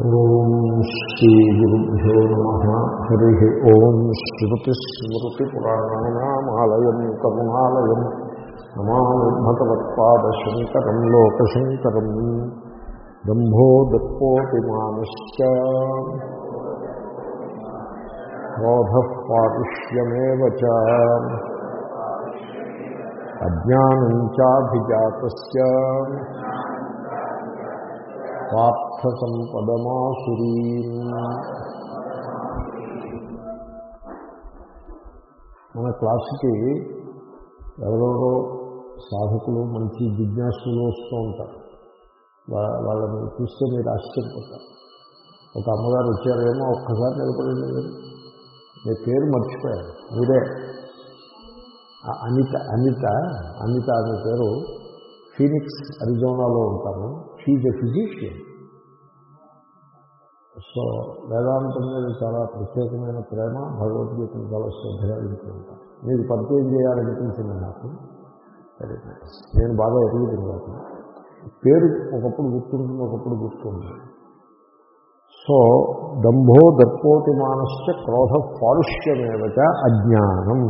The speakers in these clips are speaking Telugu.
ఓం శ్రీ గురుభ్యో నమ హరి ఓం శ్రుతిస్మృతిపురాణానామాలయం కరుణాలయం నమామి భగవత్పాదశంకరం లోకశంకరం దంభో దత్పోతిమానశ్చ క్రోధ పారుష్యమేవ చ అజ్ఞానం చాభిజాతస్య పార్థ సంపదమాసురీ మన క్లాసుకి ఎవరెవరో సాధకులు మంచి జిజ్ఞాసులు వస్తూ ఉంటారు. వాళ్ళని చూస్తే మీరు ఆశ్చర్యపోతారు. ఒక అమ్మగారు వచ్చారేమో ఒక్కసారి నిలబడింది. మీరు మీ పేరు మర్చిపోయారు. మీరే. ఆ అనిత అనిత అనిత అనే పేరు ఫీనిక్స్ అరిజోనాలో ఉంటాను షీజ్ ఎ ఫిజిషియన్ సో వేదాంతం మీద చాలా ప్రత్యేకమైన ప్రేమ. భగవద్గీతను చాలా శ్రద్ధగా వింటూ ఉంటాను మీకు పరిచయం చేయాలనిపించింది నాకు. వెరీ నైస్ నేను బాగా ఎరుగుతుంది కాబట్టి పేరు ఒకప్పుడు గుర్తుంటుంది ఒకప్పుడు గుర్తుంది సో దంభో దర్పోతి మానశ్చ క్రోధ పారుష్యమేవచ అజ్ఞానం.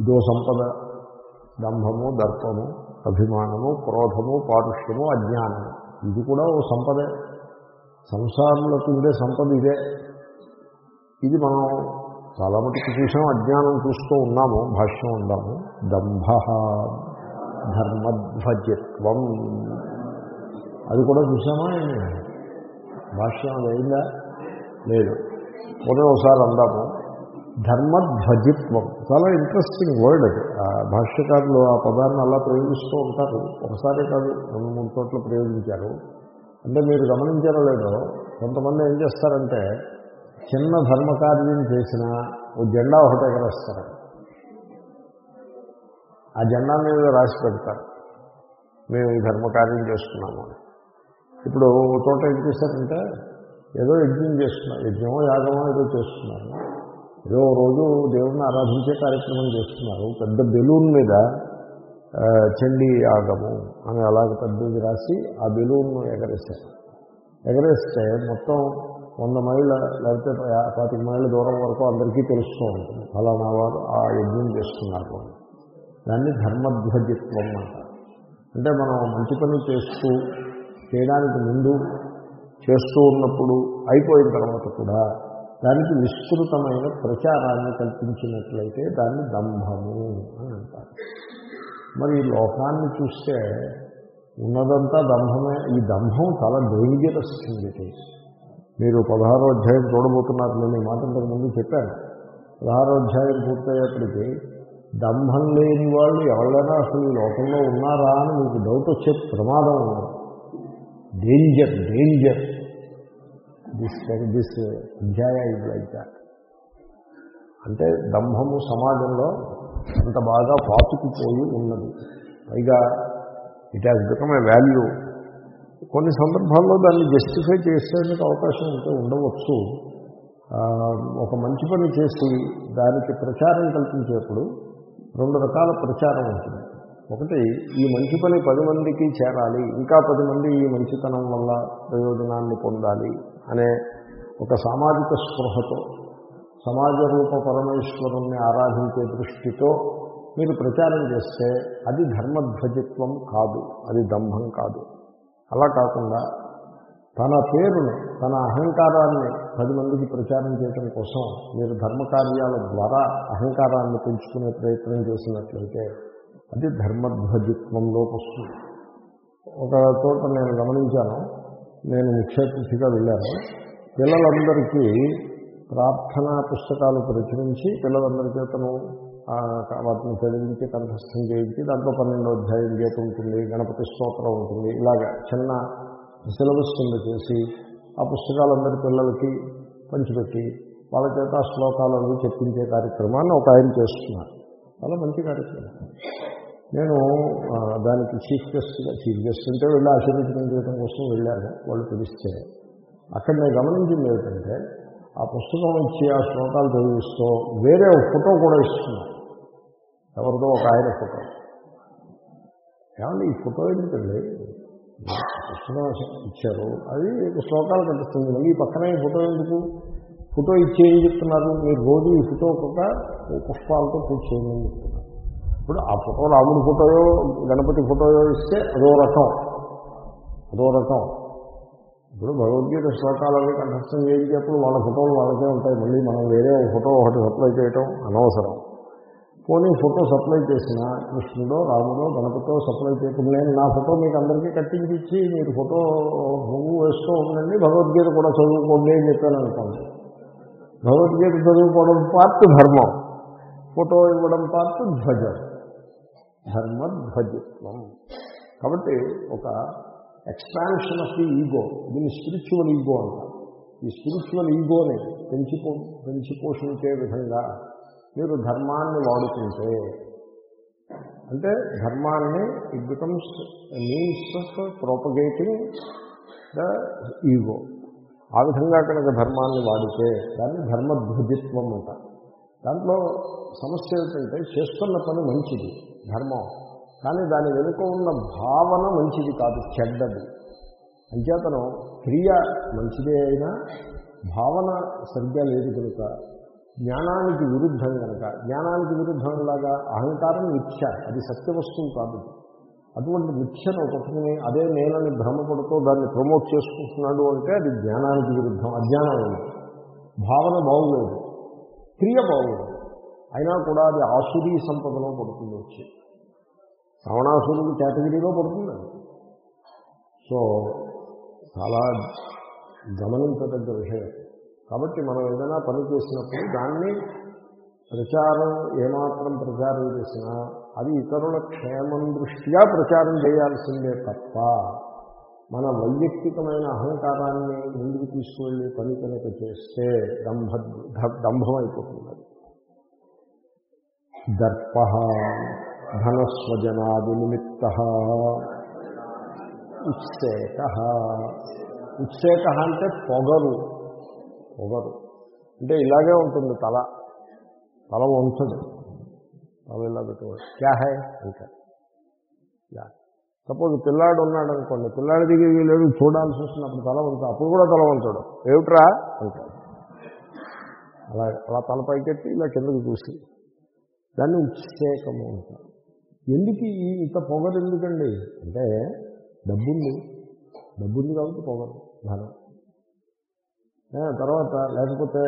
ఇదో సంపద. దంభము దర్పము అభిమానము క్రోధము పారుష్యము అజ్ఞానము. ఇది కూడా ఓ సంపదే. సంసారంలోకి ఉండే సంపద ఇదే. ఇది మనం చాలా మటుకు చూసాం అజ్ఞానం చూస్తూ ఉన్నాము భాష్యం ఉన్నాము దంభ ధర్మధ్వజత్వం. అది కూడా చూసామా? భాష్యం అది అయిందా లేదు. పోతే ఒకసారి అందాము. ధర్మధ్వజిత్వం. చాలా ఇంట్రెస్టింగ్ వర్డ్ అది. ఆ భాష్యకారులు ఆ పదాన్ని అలా ప్రయోగిస్తూ ఉంటారు. ఒకసారి కాదు రెండు మూడు చోట్ల ప్రయోగించారు. అంటే మీరు గమనించారో లేదో కొంతమంది ఏం చేస్తారంటే చిన్న ధర్మకార్యం చేసిన ఓ జెండా ఒకటి ఎగరేస్తారు. ఆ జెండా మీద రాసి పెడతారు. మేము ఈ ధర్మకార్యం చేస్తున్నాము. అని. ఇప్పుడు ఓ చోట ఏం చేశారంటే ఏదో యజ్ఞం చేస్తున్నారు. యజ్ఞమో యాగమో ఏదో చేస్తున్నారు. ఏదో ఓ రోజు దేవుణ్ణి ఆరాధించే కార్యక్రమం చేస్తున్నారు. పెద్ద బెలూన్ మీద ఆ, చండీ యాగము అని అలాగ పెద్దది రాసి ఆ బెలూన్ను ఎగరేశారు. ఎగరేస్తే మొత్తం వంద మైళ్ళ లేకపోతే పాతిక మైళ్ళ దూరం వరకు అందరికీ తెలుస్తూ ఉంటుంది. ఫలానా వారు ఆ యజ్ఞం చేస్తున్నారు. అని దాన్ని ధర్మధ్వజత్వం అంటారు. అంటే మనం మంచి పని చేస్తూ చేయడానికి ముందు చేస్తూ ఉన్నప్పుడు అయిపోయిన తర్వాత కూడా దానికి విస్తృతమైన ప్రచారాన్ని కల్పించినట్లయితే దాన్ని దంభము అని అంటారు. మరి ఈ లోకాన్ని చూస్తే ఉన్నదంతా దంభమే. ఈ దంభం చాలా డేంజరస్ థింగ్ ఇట్ ఈస్ మీరు పదహారో అధ్యాయం చూడబోతున్నారు. నేను ఈ మాట ఇంతకుముందు చెప్పాను. పదహారో అధ్యాయం పూర్తయ్యేప్పటికీ దంభం లేని వాళ్ళు ఎవరైనా అసలు ఈ లోకంలో ఉన్నారా అని మీకు డౌట్ వచ్చే ప్రమాదం ఉంది. డేంజర్ డేంజర్ దిస్ దిస్ అధ్యాయ ఇది లైక్ దాట్ అంటే దంభము సమాజంలో అంత బాగా పాతుకుపోయి ఉన్నది. పైగా it has become a value కొన్ని సందర్భాల్లో దాన్ని జస్టిఫై చేసేందుకు అవకాశం ఉంటే ఉండవచ్చు. ఒక మంచి పని చేసి దానికి ప్రచారం కల్పించేప్పుడు రెండు రకాల ప్రచారం ఉంటుంది. ఒకటి ఈ మంచి పని పది మందికి చేరాలి ఇంకా పది మంది ఈ మంచితనం వల్ల ప్రయోజనాన్ని పొందాలి అనే ఒక సామాజిక స్పృహతో సమాజ రూప పరమేశ్వరుణ్ణి ఆరాధించే దృష్టితో మీరు ప్రచారం చేస్తే అది ధర్మధ్వజిత్వం కాదు అది దంభం కాదు. అలా కాకుండా తన పేరుని తన అహంకారాన్ని పది మందికి ప్రచారం చేయడం కోసం మీరు ధర్మకార్యాల ద్వారా అహంకారాన్ని పెంచుకునే ప్రయత్నం చేసినట్లయితే అది ధర్మధ్వజిత్వంలోకి వస్తుంది ఒక చోట నేను గమనించాను నేను ముఖ్యతిథిగా వెళ్ళాను. పిల్లలందరికీ ప్రార్థనా పుస్తకాలు ప్రచురించి పిల్లలందరి చేతను వాటిని చదివించి కంఠస్థం చేయించి దాంట్లో పన్నెండో అధ్యాయం గీత ఉంటుంది గణపతి స్తోత్రం ఉంటుంది ఇలాగా చిన్న సిలబస్ కింద చేసి ఆ పుస్తకాలందరి పిల్లలకి పంచిపెట్టి వాళ్ళ చేత శ్లోకాలను చెప్పించే కార్యక్రమాన్ని ఒక ఆయన చేస్తున్నారు. చాలా మంచి కార్యక్రమం. నేను దానికి చీఫ్ గెస్ట్గా చీఫ్ గెస్ట్ అంటే వెళ్ళి ఆశీర్వచనం చేయడం కోసం వెళ్ళాను. వాళ్ళు పిలిస్తే అక్కడ నేను గమనించింది ఏమిటంటే ఆ పుస్తకం ఇచ్చి ఆ శ్లోకాలు చదివిస్తూ వేరే ఒక ఫోటో కూడా ఇస్తున్నారు. ఎవరిదో ఒక ఆయన ఫోటో. ఏమంటే ఈ ఫోటో ఏంటండి? పుస్తకం ఇచ్చారు. అది శ్లోకాలు కనిపిస్తుంది. మళ్ళీ పక్కనే ఫోటో ఎందుకు? ఫోటో ఇచ్చి ఏం చెప్తున్నారు? మీరు రోజు ఈ ఫోటో ఒక పుష్పాలతో పూజ చేయమని చెప్తున్నారు. ఇప్పుడు ఆ ఫోటో రాముడి ఫోటోయో గణపతి ఫోటోయో ఇస్తే అదో రకం అదో రకం ఇప్పుడు భగవద్గీత శ్లోకాలని కంఠస్థం చేయించేప్పుడు వాళ్ళ ఫోటోలు వాళ్ళకే ఉంటాయి. మళ్ళీ మనం వేరే ఫోటో ఒకటి సప్లై చేయటం అనవసరం. పోనీ ఫోటో సప్లై చేసిన కృష్ణుడో రాముడో గణపతితో సప్లై చేయకుండా నేను నా ఫోటో మీకు అందరికీ కట్టించి ఇచ్చి మీరు ఫోటో నువ్వు వేస్తూ ఉండండి భగవద్గీత కూడా చదువుకోండి అని చెప్పాను అనుకోండి. భగవద్గీత చదువుకోవడం పార్ట్ ధర్మం. ఫోటో ఇవ్వడం పార్ట్ ధ్వజం. ధర్మధ్వజత్వం. కాబట్టి ఒక ఎక్స్పాన్షన్ ఆఫ్ ది ఈగో దీన్ని స్పిరిచువల్ ఈగో అంటారు. ఈ స్పిరిచువల్ ఈగోని పెంచిపో పెంచి పోషించే విధంగా మీరు ధర్మాన్ని వాడుతుంటే అంటే ధర్మాన్ని it becomes means of propagating the ego ఆ విధంగా కనుక ధర్మాన్ని వాడితే దాన్ని ధర్మధ్వజిత్వం అంటారు. దాంట్లో సమస్య ఏమిటంటే చేస్తున్న పని మంచిది ధర్మం. కానీ దాని వెనుక ఉన్న భావన మంచిది కాదు చెడ్డది. అంచేతను క్రియ మంచిదే అయినా భావన సరిగ్గా లేదు కనుక జ్ఞానానికి విరుద్ధం కనుక జ్ఞానానికి విరుద్ధంలాగా అహంకారం మిథ్య అది సత్యవస్తువు కాదు. అటువంటి మిథ్యను పట్టుకుని అదే నేనని భ్రమపడుతూ దాన్ని ప్రమోట్ చేసుకుంటున్నాడు అంటే అది జ్ఞానానికి విరుద్ధం అజ్ఞానం. ఉంది భావన బాగులేదు. క్రియ బాగుంది అయినా కూడా అది ఆసురీ సంపదలో పడుతుంది వచ్చి. రావణాసురుడి కేటగిరీలో పడుతుంది. సో చాలా గమనించదగ్గ విషయం. కాబట్టి మనం ఏదైనా పని చేసినప్పుడు దాన్ని ప్రచారం ఏమాత్రం ప్రచారం చేసినా అది ఇతరుల క్షేమం దృష్ట్యా ప్రచారం చేయాల్సిందే తప్ప మన వైయక్తికమైన అహంకారాన్ని ముందుకు తీసుకువెళ్ళి పని కనుక చేస్తే దంభ దంభం అయిపోతుంది దర్ప ధనస్వజనాది నిమిత్త ఉత్సేక ఉత్సేక అంటే పొగరు. పొగరు. అంటే ఇలాగే ఉంటుంది తల. తల వంచదు. తల ఇలా పెట్టుకోవచ్చు క్యా హై? అంటే యా. సపోజ్ పిల్లాడు ఉన్నాడు అనుకోండి పిల్లాడి దగ్గర లేడు చూడాల్సి వస్తున్నప్పుడు తల వంచు అప్పుడు కూడా తల వంచడు. ఏమిట్రా? అంటాడు. అలా అలా తల పైకెత్తి ఇలా కిందకి చూసి దాన్ని ఉత్సేకము అంటారు. ఎందుకు ఈ ఇంత పొగరు ఎందుకండి? అంటే డబ్బుంది. డబ్బుంది కాబట్టి పొగరు ధనం. తర్వాత లేకపోతే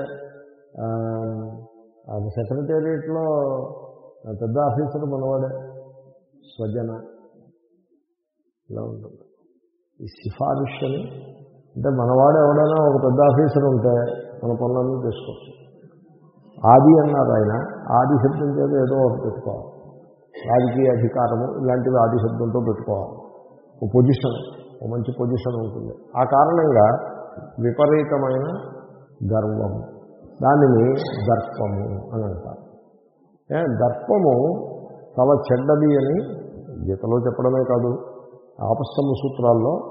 సెక్రటేరియట్లో పెద్ద ఆఫీసర్ మనవాడే స్వజన. ఇలా ఉంటుంది. ఈ సిఫారిష్ అని అంటే మనవాడు ఎవడైనా ఒక పెద్ద ఆఫీసర్ ఉంటే మన పనులన్నీ చేసుకోవచ్చు. ఆది అన్నారు ఆయన. ఆది శబ్దం చేత ఏదో ఒకటి పెట్టుకోవాలి. రాజకీయ అధికారము ఇలాంటివి ఆది శబ్దంతో పెట్టుకోవాలి. ఒక పొజిషన్ ఒక మంచి పొజిషన్ ఉంటుంది. ఆ కారణంగా విపరీతమైన గర్వము. దానిని దర్పము అని అంటారు. దర్పము చాలా చెడ్డది అని గీతలో చెప్పడమే కాదు. ఆపస్తమ సూత్రాల్లో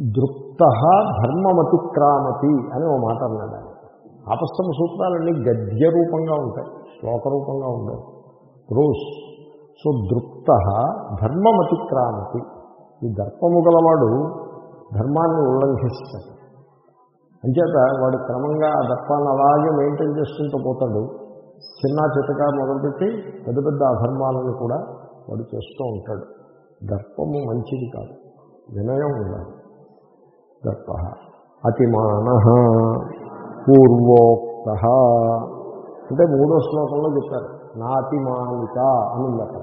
దృప్త ధర్మమతిక్రామతి అని ఓ మాట అన్నాడు ఆయన. ఆపస్తమ సూత్రాలన్నీ గద్య రూపంగా ఉంటాయి శ్లోక రూపంగా ఉండవు. ప్రోస్ సో దృప్త ధర్మమతిక్రామతి. ఈ దర్పము గలవాడు ధర్మాన్ని ఉల్లంఘిస్తాడు. అంచేత వాడు క్రమంగా ఆ దర్పాన్ని అలాగే మెయింటైన్ చేసుకుంటూ పోతాడు. చిన్న చితక మొదలుపెట్టి పెద్ద పెద్ద అధర్మాలను కూడా వాడు చేస్తూ ఉంటాడు. దర్పము మంచిది కాదు. వినయం ఉండాలి. దర్ప అతిమాన పూర్వోక్త. అంటే మూడో శ్లోకంలో చెప్పారు. నా అతిమానిత అని ఉంది అక్కడ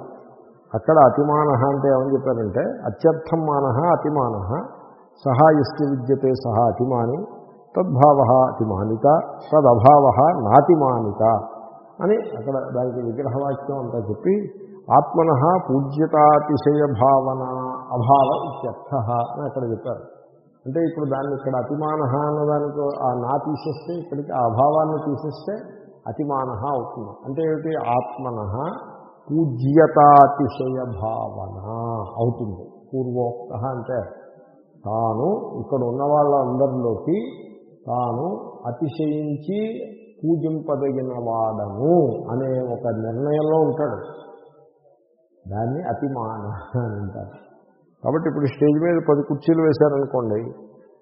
అక్కడ అతిమాన అంటే ఏమని చెప్పారంటే అత్యర్థం మాన అతిమాన సహా ఇష్టి విద్యతే సహా అతిమాని తద్భావ అతిమానిత తదభావ నాతిమానిత అని అక్కడ దానికి విగ్రహవాక్యం అంతా చెప్పి ఆత్మన పూజ్యతాతిశయ భావన అభావ ఇత్యర్థ అని అక్కడ చెప్పారు. అంటే ఇప్పుడు దాన్ని ఇక్కడ అతిమాన అన్నదానికి ఆ నా తీసేస్తే ఇక్కడికి ఆ అభావాన్ని తీసేస్తే అతిమాన అవుతుంది. అంటే ఏమిటి? ఆత్మన పూజ్యతాతిశయ భావన అవుతుంది. పూర్వోక్త అంటే తాను ఇక్కడ ఉన్న వాళ్ళందరిలోకి తాను అతిశయించి పూజింపదగిన వాడను అనే ఒక నిర్ణయంలో ఉంటాడు. దాన్ని అతిమాన అని అంటారు. కాబట్టి ఇప్పుడు స్టేజ్ మీద పది కుర్చీలు వేశారనుకోండి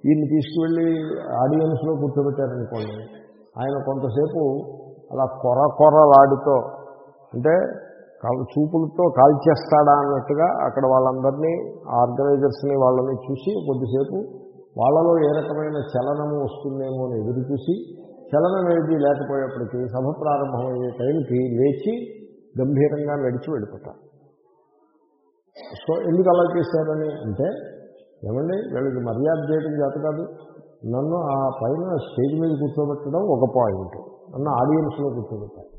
ఈయన్ని తీసుకువెళ్ళి ఆడియన్స్లో కూర్చోబెట్టారనుకోండి ఆయన కొంతసేపు అలా కొర కొరలాడుతో అంటే చూపులతో కాల్చేస్తాడా అన్నట్టుగా అక్కడ వాళ్ళందరినీ ఆర్గనైజర్స్ని వాళ్ళని చూసి కొద్దిసేపు వాళ్ళలో ఏ రకమైన చలనము వస్తుందేమో అని ఎదురు చూసి చలనం ఏది లేకపోయేప్పటికీ సభ ప్రారంభమయ్యే టైంకి లేచి గంభీరంగా నడిచి వెళ్ళిపోతారు. సో ఎందుకు అలా చేశారని అంటే ఏమండి వీళ్ళకి మర్యాద చేయడం చేత కాదు. నన్ను ఆ పైన స్టేజ్ మీద కూర్చోబెట్టడం ఒక పాయింట్. నన్ను ఆడియన్స్లో కూర్చోబెట్టారు.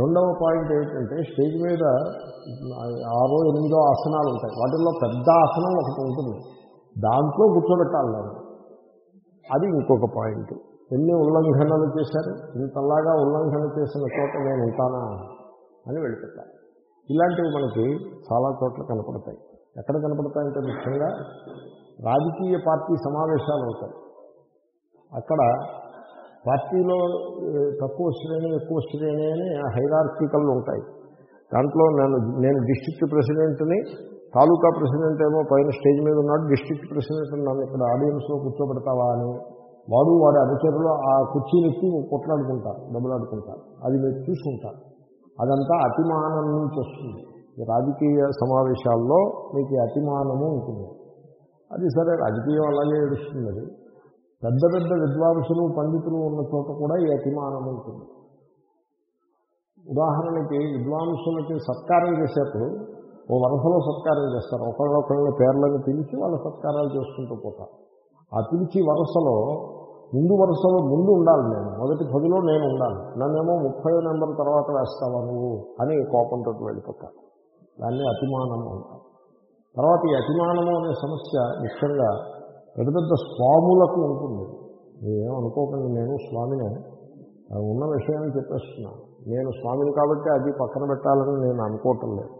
రెండవ పాయింట్ ఏంటంటే స్టేజ్ మీద ఆరో ఎనిమిదో ఆసనాలు ఉంటాయి. వాటిల్లో పెద్ద ఆసనం ఒకటి ఉంటుంది. దాంట్లో కూర్చోబెట్టాలి నేను అది ఇంకొక పాయింట్. ఎన్ని ఉల్లంఘనలు చేశారు? ఇంతలాగా ఉల్లంఘన చేసిన చోట నేను ఉంటానా అని వెళ్ళిపెట్టాలి ఇలాంటివి మనకి చాలా చోట్ల కనపడతాయి. ఎక్కడ కనపడతాయంటే ముఖ్యంగా రాజకీయ పార్టీ సమావేశాలు అవుతాయి. అక్కడ పార్టీలో తక్కువ శ్రేణి ఎక్కువ శ్రేణి అని హైరార్కికల్ ఉంటాయి. దాంట్లో నేను నేను డిస్ట్రిక్ట్ ప్రెసిడెంట్ని తాలూకా ప్రెసిడెంట్ ఏమో పైన స్టేజ్ మీద ఉన్నాడు డిస్ట్రిక్ట్ ప్రెసిడెంట్ నన్ను ఇక్కడ ఆడియన్స్లో కూర్చోబెడతావా అని. వాడు వాడి అనుచరులు ఆ కుర్చీని కుర్చీనెక్కి కొట్లాడుకుంటారు డబ్బులాడుకుంటారు అది మీరు చూసుకుంటారు అదంతా అతిమానం నుంచి వస్తుంది. రాజకీయ సమావేశాల్లో మీకు అతిమానము ఉంటుంది. అది సరే రాజకీయం అలాగే ఏడుస్తుంది అది. పెద్ద పెద్ద విద్వాంసులు పండితులు ఉన్న చోట కూడా ఈ అతిమానం ఉంటుంది. ఉదాహరణకి విద్వాంసులకి సత్కారం చేసేప్పుడు ఓ వరుసలో సత్కారం చేస్తారు. ఒకళ్ళొకళ్ళ పేర్లను పిలిచి వాళ్ళ సత్కారాలు చేసుకుంటూ పోతారు. ఆ పిలిచి వరుసలో ముందు వరుసలో ముందు ఉండాలి నేను. మొదటి పదిలో నేను ఉండాలి. నన్నేమో ముప్పై నెంబర్ తర్వాత వేస్తావా నువ్వు అని కోపంతో వెళ్ళిపోతాను దాన్ని అతిమానము అంటారు. తర్వాత ఈ అతిమానము అనే సమస్య ముఖ్యంగా పెద్ద పెద్ద స్వాములకు ఉంటుంది. నేనేం అనుకోకండి నేను స్వామినే. ఉన్న విషయాన్ని చెప్పేస్తున్నాను నేను స్వామిని కాబట్టి అది పక్కన పెట్టాలని నేను అనుకోవటం లేదు.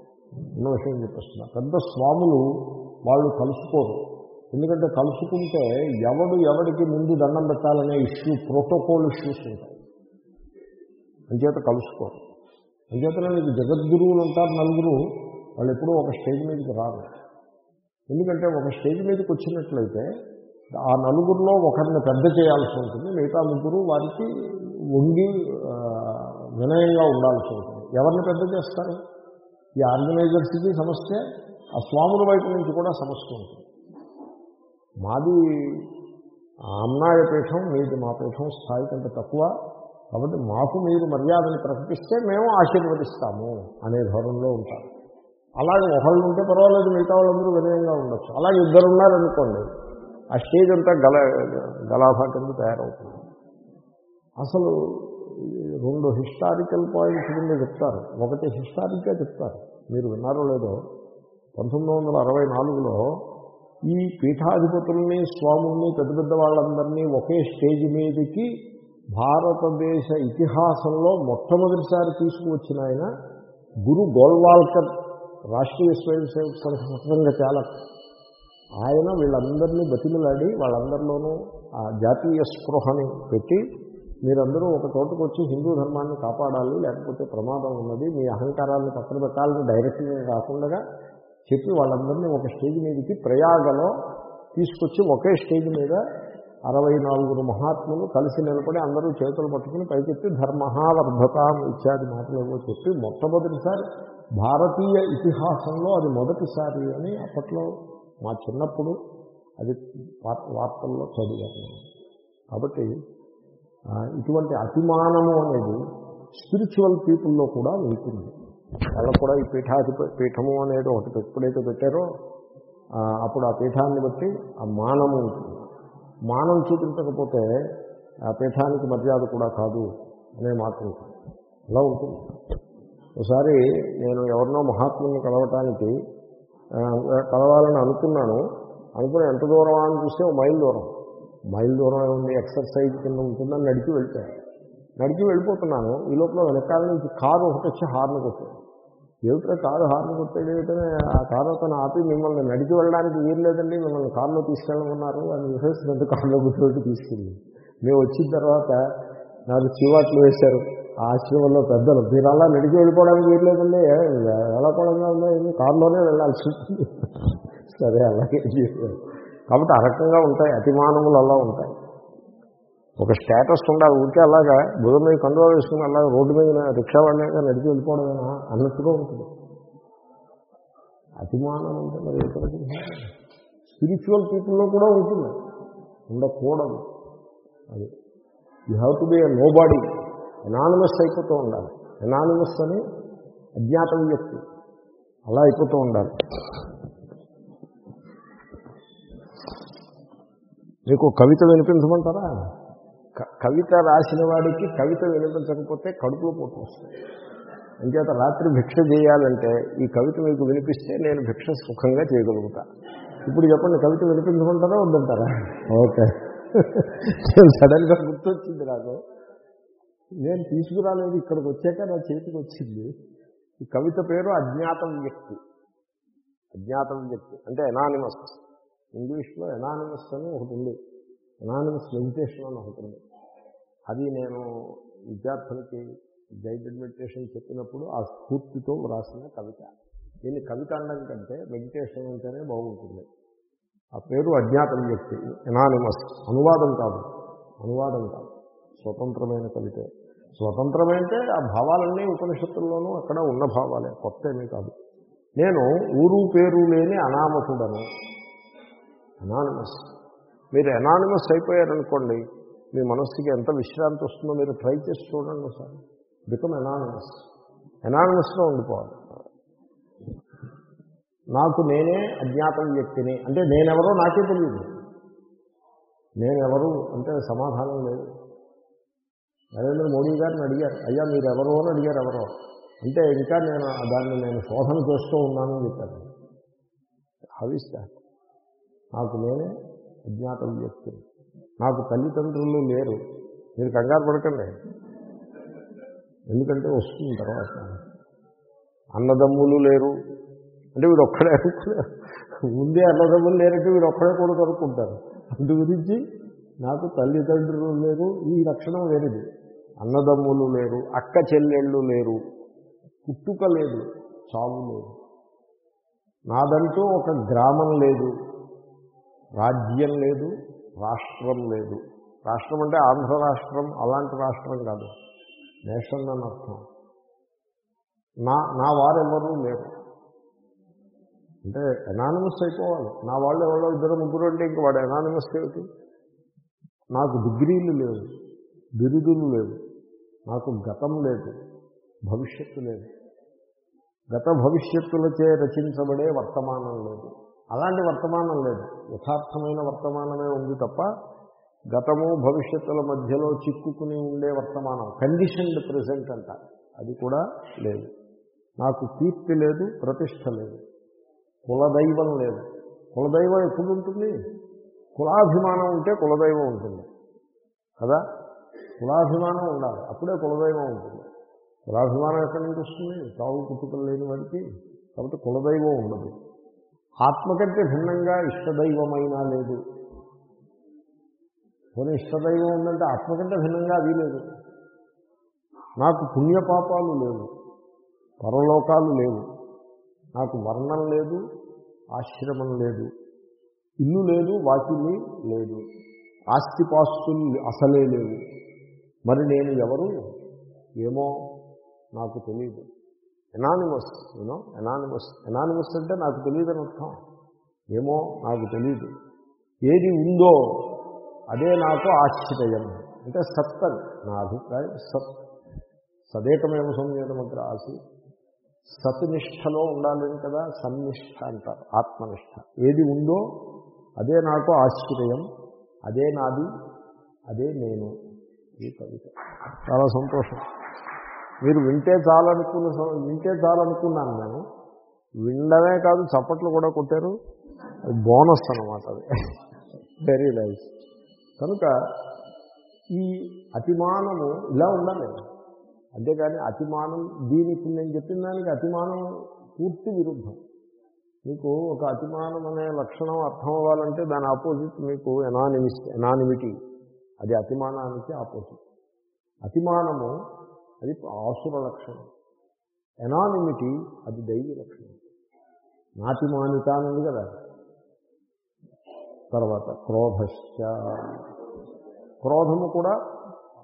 ఉన్న విషయం చెప్పేస్తున్నా. పెద్ద స్వాములు వాళ్ళు కలుసుకోరు. ఎందుకంటే కలుసుకుంటే ఎవడు ఎవడికి ముందు దండం పెట్టాలనే ఇష్యూ ప్రోటోకాల్ ఇష్యూస్ ఉంటాయి. అంచేత కలుసుకోరు. అంచేతనే మీకు జగద్గురువులు ఉంటారు నలుగురు వాళ్ళు ఎప్పుడూ ఒక స్టేజ్ మీదకి రారు. ఎందుకంటే ఒక స్టేజ్ మీదకి వచ్చినట్లయితే ఆ నలుగురిలో ఒకరిని పెద్ద చేయాల్సి ఉంటుంది మిగతా ముగ్గురు వారికి వంగి వినయంగా ఉండాల్సి ఉంటుంది. ఎవరిని పెద్ద చేస్తారు? ఈ ఆర్గనైజర్స్కి సమస్య ఆ స్వాముల వైపు నుంచి కూడా సమస్య ఉంటుంది. మాది అమ్నాయ పీఠం మీది మా పీఠం స్థాయి కంటే తక్కువ. కాబట్టి మాకు మీరు మర్యాదను ప్రకటిస్తే మేము ఆశీర్వదిస్తాము అనే ధోరణిలో ఉంటారు అలాగే ఒకళ్ళు ఉంటే పర్వాలేదు మిగతా వాళ్ళందరూ వినయంగా ఉండొచ్చు. అలాగే ఇద్దరు ఉన్నారనుకోండి ఆ స్టేజ్ అంతా గల గలాభా కింద తయారవుతుంది. అసలు రెండు హిస్టారికల్ పాయింట్స్ కింద చెప్తారు. ఒకటి హిస్టారిక్గా చెప్తారు. మీరు విన్నారో లేదో పంతొమ్మిది వందల అరవై నాలుగులో ఈ పీఠాధిపతుల్ని స్వాముల్ని పెద్ద పెద్ద వాళ్ళందరినీ ఒకే స్టేజ్ మీదకి భారతదేశ ఇతిహాసంలో మొట్టమొదటిసారి తీసుకువచ్చిన ఆయన గురు గోల్వాల్కర్ రాష్ట్రీయ స్వయం సేవక సంఘ సంఘ చాలక్ ఆయన వీళ్ళందరినీ బతిమిలాడి వాళ్ళందరిలోనూ ఆ జాతీయ స్పృహని పెట్టి మీరందరూ ఒక చోటుకు వచ్చి హిందూ ధర్మాన్ని కాపాడాలి లేకపోతే ప్రమాదం ఉన్నది మీ అహంకారాన్ని పక్కన పెట్టాలని డైరెక్ట్గా కాకుండా చెప్పి వాళ్ళందరినీ ఒక స్టేజ్ మీదకి ప్రయాగలో తీసుకొచ్చి ఒకే స్టేజ్ మీద అరవై నాలుగురు మహాత్ములు కలిసి నిలబడి అందరూ చేతులు పట్టుకుని పైకెత్తి ధర్మహావర్ధతాం ఇత్యాది మాటలలో చెప్పి మొట్టమొదటిసారి భారతీయ ఇతిహాసంలో అది మొదటిసారి అని అప్పట్లో మా చిన్నప్పుడు అది వార్తల్లో చదివాను. కాబట్టి ఇటువంటి అతిమానము అనేది స్పిరిచువల్ పీపుల్లో కూడా ఉంటుంది. వాళ్ళకు కూడా ఈ పీఠాధిప పీఠము అనేది ఒకటి ఎప్పుడైతే పెట్టారో అప్పుడు ఆ పీఠాన్ని బట్టి ఆ మానము ఉంటుంది. మానం చూపించకపోతే ఆ పీఠానికి మర్యాద కూడా కాదు అనే మాట ఉంటుంది. అలా ఉంటుంది. ఒకసారి నేను ఎవరినో మహాత్ముని కలవటానికి కలవాలని అనుకున్నాను. అనుకుని ఎంత దూరం అని చూస్తే మైల్ దూరం. మైల్ దూరం ఏముంది? ఎక్సర్సైజ్ కింద ఉంటుందని నడిచి వెళ్తాను నడిచి వెళ్ళిపోతున్నాను ఈ లోపల వెనకాల నుంచి కారు ఒకటి వచ్చి హార్న్ కొట్టాడు ఏమిటో కారు హార్న్ కొట్టాడు ఏమిటనే ఆ కారు అతను ఆపి మిమ్మల్ని నడిచి వెళ్ళడానికి వీలు లేదండి మిమ్మల్ని కారులో తీసుకెళ్ళమన్నారు అని చెప్పేసి కారులో కూర్చోబెట్టి తీసుకెళ్ళి మేము వచ్చిన తర్వాత నాకు చివాట్లు వేశారు. ఆ ఆశ్రమంలో పెద్దలు మీరు అలా నడిచి వెళ్ళిపోవడానికి వీలు లేదండి వెళ్ళకూడదుగా ఉందా కారులోనే వెళ్ళాల్సి ఉంటుంది. సరే అలాగే కాబట్టి ఆ రకంగా ఉంటాయి అతిమానములు అలా ఉంటాయి. ఒక స్టేటస్ ఉండాలి ఊరికే అలాగా బుధం మీద కండువా వేసుకుని అలాగా రోడ్డు మీద రిక్షా వాళ్ళగా నడిచి వెళ్ళిపోవడమేనా అన్నట్టుగా ఉంటుంది. అభిమానం అంటే మరి ఎక్కడికి స్పిరిచువల్ పీపుల్లో కూడా ఉంటుంది. ఉండకూడదు. అది. You have to be nobody anonymous అయిపోతూ ఉండాలి. ఎనానిమస్ అని అజ్ఞాత వ్యక్తి. అలా అయిపోతూ ఉండాలి. మీకు కవిత వినిపించమంటారా? కవిత రాసిన వాడికి కవిత వినిపించకపోతే కడుపులో పోటు వస్తుంది. అంచేత రాత్రి భిక్ష చేయాలంటే ఈ కవిత మీకు వినిపిస్తే నేను భిక్ష సుఖంగా చేయగలుగుతా. ఇప్పుడు చెప్పండి కవిత వినిపించుకుంటారా వద్దంటారా? ఓకే. సడన్గా గుర్తొచ్చింది నాకు. నేను తీసుకురాలేదు ఇక్కడికి వచ్చాక నా చేతికి వచ్చింది. ఈ కవిత పేరు అజ్ఞాతం వ్యక్తి. అజ్ఞాతం వ్యక్తి. అంటే ఎనానిమస్ ఇంగ్లీష్లో ఎనానిమస్ అని ఒకటి ఉంది. ఎనానిమస్ మెడిటేషన్ అని ఒకటి ఉంది. అది నేను విద్యార్థులకి గైడెడ్ మెడిటేషన్ చెప్పినప్పుడు ఆ స్ఫూర్తితో వ్రాసిన కవిత. దీన్ని కవిత అనడం కంటే మెడిటేషన్ అంటేనే బాగుంటుంది. ఆ పేరు అజ్ఞాతం వ్యక్తి. ఎనానిమస్ అనువాదం కాదు. అనువాదం కాదు. స్వతంత్రమైన కవితే. స్వతంత్రమైతే ఆ భావాలన్నీ ఉపనిషత్తుల్లోనూ అక్కడ ఉన్న భావాలే. కొత్త ఏమీ కాదు. నేను ఊరు పేరు లేని అనామకుడను అనానిమస్ మీరు ఎనానిమస్ అయిపోయారనుకోండి మీ మనస్సుకి ఎంత విశ్రాంతి వస్తుందో మీరు ట్రై చేసి చూడండి ఒకసారి. బికమ్ ఎనానమస్ ఎనానమస్లో ఉండిపోవాలి. నాకు నేనే అజ్ఞాతం వ్యక్తిని. అంటే నేనెవరో నాకే తెలియదు నేనెవరు అంటే సమాధానం లేదు. నరేంద్ర మోడీ గారిని అడిగారు. అయ్యా మీరెవరు అని అడిగారు ఎవరో. అంటే ఇంకా నేను దాన్ని నేను శోధన చేస్తూ ఉన్నానని చెప్పాను హవిస్తా నాకు నేనే అజ్ఞాత వ్యక్తిని. నాకు తల్లిదండ్రులు లేరు. మీరు కంగారు పడకండి. ఎందుకంటే వస్తుంది తర్వాత. అన్నదమ్ములు లేరు. అంటే వీడు ఒక్కడే ముందే అన్నదమ్ములు లేరంటే వీడు ఒక్కడే కూడా కొనుక్కుంటారు అందు గురించి నాకు తల్లిదండ్రులు లేరు. ఈ లక్షణం వేరేది అన్నదమ్ములు లేరు. అక్క చెల్లెళ్ళు లేరు. పుట్టుక లేదు. చావు లేదు. నాదంటూ ఒక గ్రామం లేదు. రాజ్యం లేదు. రాష్ట్రం లేదు. రాష్ట్రం అంటే ఆంధ్ర రాష్ట్రం అలాంటి రాష్ట్రం కాదు. నేషన్ అని అర్థం. నా నా వారెవరూ లేరు. అంటే ఎనానిమస్ అయిపోవాలి. నా వాళ్ళు ఎవరో ఇద్దరు ముగ్గురు అంటే ఇంక వాడు ఎనానిమస్ ఏమిటి? నాకు డిగ్రీలు లేవు బిరుదులు లేవు నాకు గతం లేదు భవిష్యత్తు లేదు. గత భవిష్యత్తులచే రచించబడే వర్తమానం లేదు. అలాంటి వర్తమానం లేదు. యథార్థమైన వర్తమానమే ఉంది తప్ప గతము భవిష్యత్తుల మధ్యలో చిక్కుకుని ఉండే వర్తమానం కండిషన్డ్ ప్రజెంట్ అంట అది కూడా లేదు. నాకు కీర్తి లేదు ప్రతిష్ట లేదు. కులదైవం లేదు. కులదైవం ఎప్పుడు ఉంటుంది కులాభిమానం ఉంటే కులదైవం ఉంటుంది. కదా? కులాభిమానం ఉండాలి. అప్పుడే కులదైవం ఉంటుంది. కులాభిమానం ఎక్కడి నుంచి వస్తుంది? తావు పుట్టుకలు లేని వాడికి. కాబట్టి కులదైవం ఉండదు. ఆత్మ కంటే భిన్నంగా ఇష్టదైవమైనా లేదు. కొన్ని ఇష్టదైవం ఉందంటే ఆత్మ కంటే భిన్నంగా అది లేదు. నాకు పుణ్యపాపాలు లేవు. పరలోకాలు లేవు. నాకు వర్ణం లేదు ఆశ్రమం లేదు. ఇల్లు లేదు వాకిలి లేదు. ఆస్తిపాస్తులు అసలే లేవు. మరి నేను ఎవరు? ఏమో నాకు తెలియదు ఎనానిమస్ యూనో ఎనానిమస్ ఎనానిమస్ అంటే నాకు తెలియదు అని అర్థం. ఏమో నాకు తెలియదు. ఏది ఉందో అదే నాకు ఆశ్చర్యం. అంటే సత్తన్ నా అభిప్రాయం సత్. సదేకమేమ సంవేదమంత్ర ఆసి. సత్నిష్టలో ఉండాలని కదా సన్నిష్ట అంటారు ఆత్మనిష్ట. ఏది ఉందో అదే నాకు ఆశ్చర్యం. అదే నాది అదే నేను. ఈ కవిత. చాలా సంతోషం. మీరు వింటే చాలనుకున్న వింటే చాలనుకున్నాను నేను. వినడమే కాదు చప్పట్లు కూడా కొట్టారు. అది బోనస్ అనమాట అది. వెరీ నైస్ కనుక ఈ అతిమానము ఇలా ఉండాలి. అంతేకాని అతిమానం దీనికి నేను చెప్పిన దానికి అతిమానం పూర్తి విరుద్ధం. మీకు ఒక అతిమానం అనే లక్షణం అర్థం అవ్వాలంటే దాని ఆపోజిట్ మీకు ఎనానిమిస్ ఎనానిమిటీ. అది అతిమానానికి ఆపోజిట్. అతిమానము అది ఆసుర లక్షణం. ఎనానిమిటీ అది దైవీ లక్షణం. నాతిమానిత అని కదా. తర్వాత క్రోధశ్చ. క్రోధము కూడా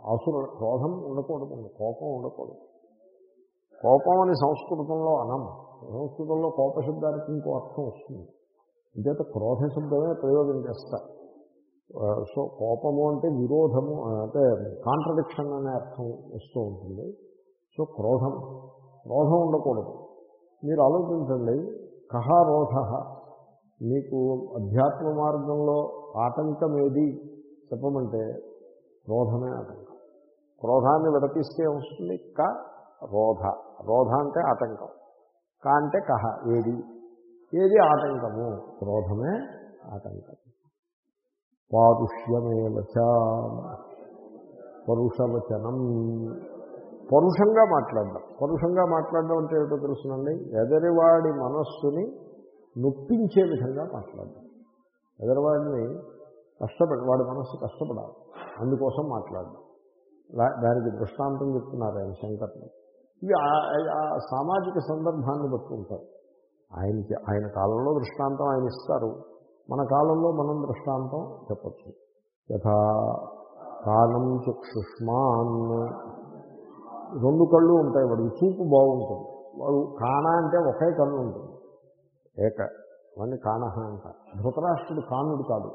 ఆసుర క్రోధం ఉండకూడదు కోపం ఉండకూడదు. కోపం అని సంస్కృతంలో అనం. సంస్కృతంలో కోపశబ్దానికి ఇంకో అర్థం వస్తుంది. అంచేత క్రోధ శబ్దమే ప్రయోగం చేస్తా. సో కోపము అంటే విరోధము అంటే కాంట్రడిక్షన్ అనే అర్థం వస్తూ ఉంటుంది. సో క్రోధం క్రోధం ఉండకూడదు. మీరు ఆలోచించండి కహారోధ మీకు అధ్యాత్మ మార్గంలో ఆటంకం ఏది చెప్పమంటే క్రోధమే ఆటంకం. క్రోధాన్ని విడతీస్తే వస్తుంది క రోధ రోధ అంటే ఆటంకం. క అంటే కహ ఏది? ఏది ఆటంకము? క్రోధమే ఆటంకం. పారుష్యమేవచ పరుషవచనం. పరుషంగా మాట్లాడడం. పరుషంగా మాట్లాడడం అంటే ఏమిటో తెలుసునండి? ఎదరివాడి మనస్సుని నొప్పించే విధంగా మాట్లాడడం. ఎదరివాడిని కష్టపడి వాడి మనస్సు కష్టపడాలి. అందుకోసం మాట్లాడడం. దానికి దృష్టాంతం చెప్తున్నారు ఆయన శంకర్ని ఇవి ఆ- సామాజిక సందర్భాన్ని బట్టి ఉంటారు. ఆయనకి ఆయన కాలంలో దృష్టాంతం ఆయన ఇస్తారు. మన కాలంలో మనం దృష్టాంతం చెప్పచ్చు. యథా కాలం చక్షుష్మాన్. రెండు కళ్ళు ఉంటాయి వాడికి చూపు బాగుంటుంది. వాడు కాణ అంటే ఒకే కన్ను ఉంటుంది. ఏక వాడిని కాణహ అంట. ధృతరాష్ట్రుడు కానుడు కాదు.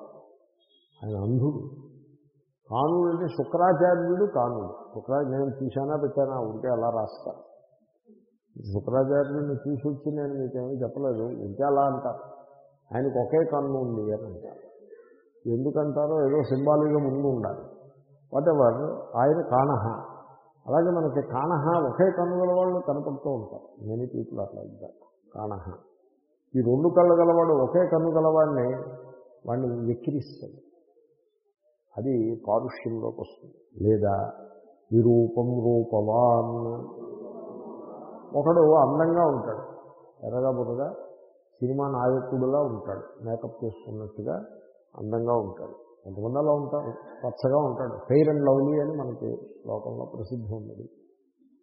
ఆయన అంధుడు. కానుడు అంటే శుక్రాచార్యుడు కానుడు శుక్రా నేను చూశానా పెట్టానా? ఉంటే అలా రాస్తా. శుక్రాచార్యుడిని చూసి వచ్చి నేను మీకేమీ చెప్పలేదు. ఉంటే అలా అంటారు. ఆయనకు ఒకే కన్ను ఉంది అని అంటారు. ఎందుకంటారో ఏదో సింబాలిగా ముందు ఉండాలి. వాటెవర్ ఆయన కాణహ అలాగే మనకి కాణహ ఒకే కన్ను గల వాళ్ళు కనపడుతూ ఉంటారు. మెనీ పీపుల్ అట్లా ఇద్దరు కాణహ ఈ రెండు కళ్ళు గలవాడు ఒకే కన్ను గలవాడిని వాడిని వెక్కిరిస్తాడు అది పారుష్యంలోకి వస్తుంది. లేదా విరూపం రూపవాన్. ఒకడు అందంగా ఉంటాడు. ఎర్రగా బుర్రగా సినిమా నాయకుడులా ఉంటాడు. మేకప్ చేసుకున్నట్టుగా అందంగా ఉంటాడు. కొంతమంది అలా ఉంటారు. పచ్చగా ఉంటాడు. ఫెయిర్ అండ్ లవ్లీ అని మనకి లోకంలో ప్రసిద్ధి ఉన్నది.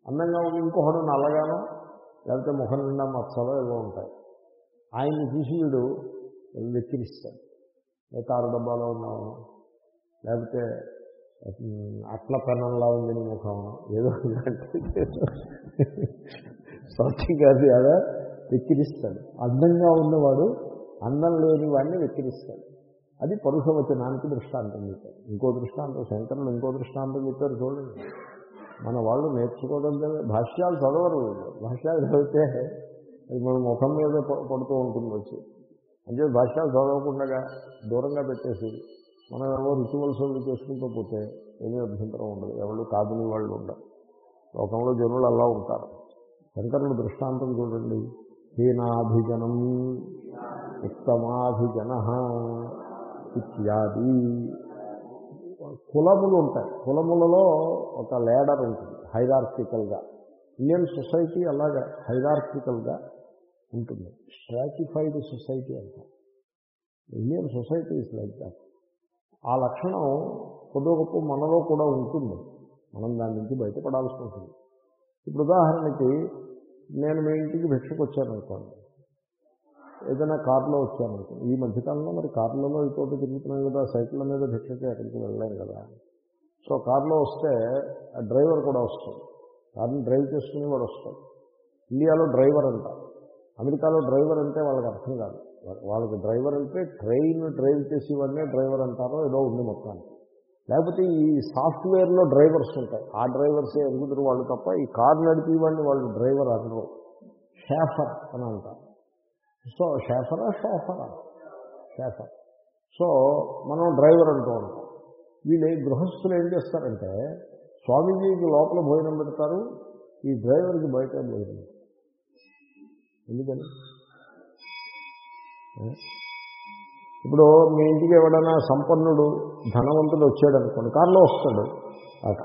అందంగా ఉండి ఇంకొకడు నల్లగానో లేకపోతే ముఖం నిండా మచ్చలో ఏవో ఉంటాయి. ఆయన్ని చూసి వీడు వెక్కిరిస్తాడు. కారు డబ్బాలో ఉన్నాము లేకపోతే అట్ల పెనంలా ఉంది ముఖం ఏదో సంథింగ్ అది అలా వెక్కిరిస్తాడు. అందంగా ఉన్నవాడు అందం లేని వాడిని వెక్కిరిస్తాడు. అది పరుషవచనానికి దృష్టాంతం చెప్పారు. ఇంకో దృష్టాంతం శంకరులు ఇంకో దృష్టాంతం చెప్పారు చూడండి. మన వాళ్ళు నేర్చుకోవడంతో భాష్యాలు చదవరు. భాష్యాలు చదివితే అది మన ముఖం మీద పడుతూ ఉంటుంది వచ్చి. అంటే భాష్యాలు చదవకుండా దూరంగా పెట్టేసి మనం ఏవో రిచువల్స్ చేసుకుంటూ పోతే ఏమీ అభ్యంతరం ఉండదు. ఎవరు కాదని వాళ్ళు ఉండరు. లోకంలో జనులు అలా ఉంటారు. శంకరులు దృష్టాంతం చూడండి. హీనాభిజనం ఉత్తమాభిజన ఇత్యాది. కులములు ఉంటాయి. కులములలో ఒక లేడర్ ఉంటుంది హైరార్కికల్గా ఇండియన్ సొసైటీ అలాగా హైరార్కికల్గా ఉంటుంది. స్ట్రాటిఫైడ్ సొసైటీ అంటారు Indian society is like that ఆ లక్షణం కొద్ది గొప్ప మనలో కూడా ఉంటుంది. మనం దాని నుంచి బయటపడాల్సి ఉంటుంది. ఇప్పుడు ఉదాహరణకి నేను మీ ఇంటికి భిక్షకు వచ్చాను అనుకోండి. ఏదైనా కారులో వచ్చాను అనుకోండి. ఈ మధ్యకాలంలో మరి కార్లలో ఇతోటి తిరుగుతున్నాం కదా సైకిళ్ళ మీద భిక్షకి ఎక్కడికి వెళ్ళలేం కదా. సో కారులో వస్తే ఆ డ్రైవర్ కూడా వస్తాడు. కార్ని డ్రైవ్ చేసుకుని వాడు వస్తాడు. ఇండియాలో డ్రైవర్ అంటారు అమెరికాలో డ్రైవర్ అంటే వాళ్ళకి అర్థం కాదు. వాళ్ళకి డ్రైవర్ అంటే ట్రైన్ డ్రైవ్ చేసేవాడినే డ్రైవర్ అంటారో ఏదో ఉంది మొత్తానికి. లేకపోతే ఈ సాఫ్ట్వేర్లో డ్రైవర్స్ ఉంటాయి. ఆ డ్రైవర్సే ఎదుగుతారు వాళ్ళు తప్ప ఈ కారు నడిపేవాడిని వాళ్ళు డ్రైవర్ అనరు. షేఫర్ అని అంటారు. సో షేఫరా షేఫరా? షేఫర్. సో మనం డ్రైవర్ అంటూ ఉంటాం. వీళ్ళు గృహస్థులు ఏం చేస్తారంటే స్వామీజీకి లోపల భోజనం పెడతారు ఈ డ్రైవర్కి బయట భోజనం. పెడతారు. ఎందుకని ఇప్పుడు మీ ఇంటికి ఎవడైనా సంపన్నుడు ధనవంతుడు వచ్చాడు అనుకోండి కారులో వస్తాడు.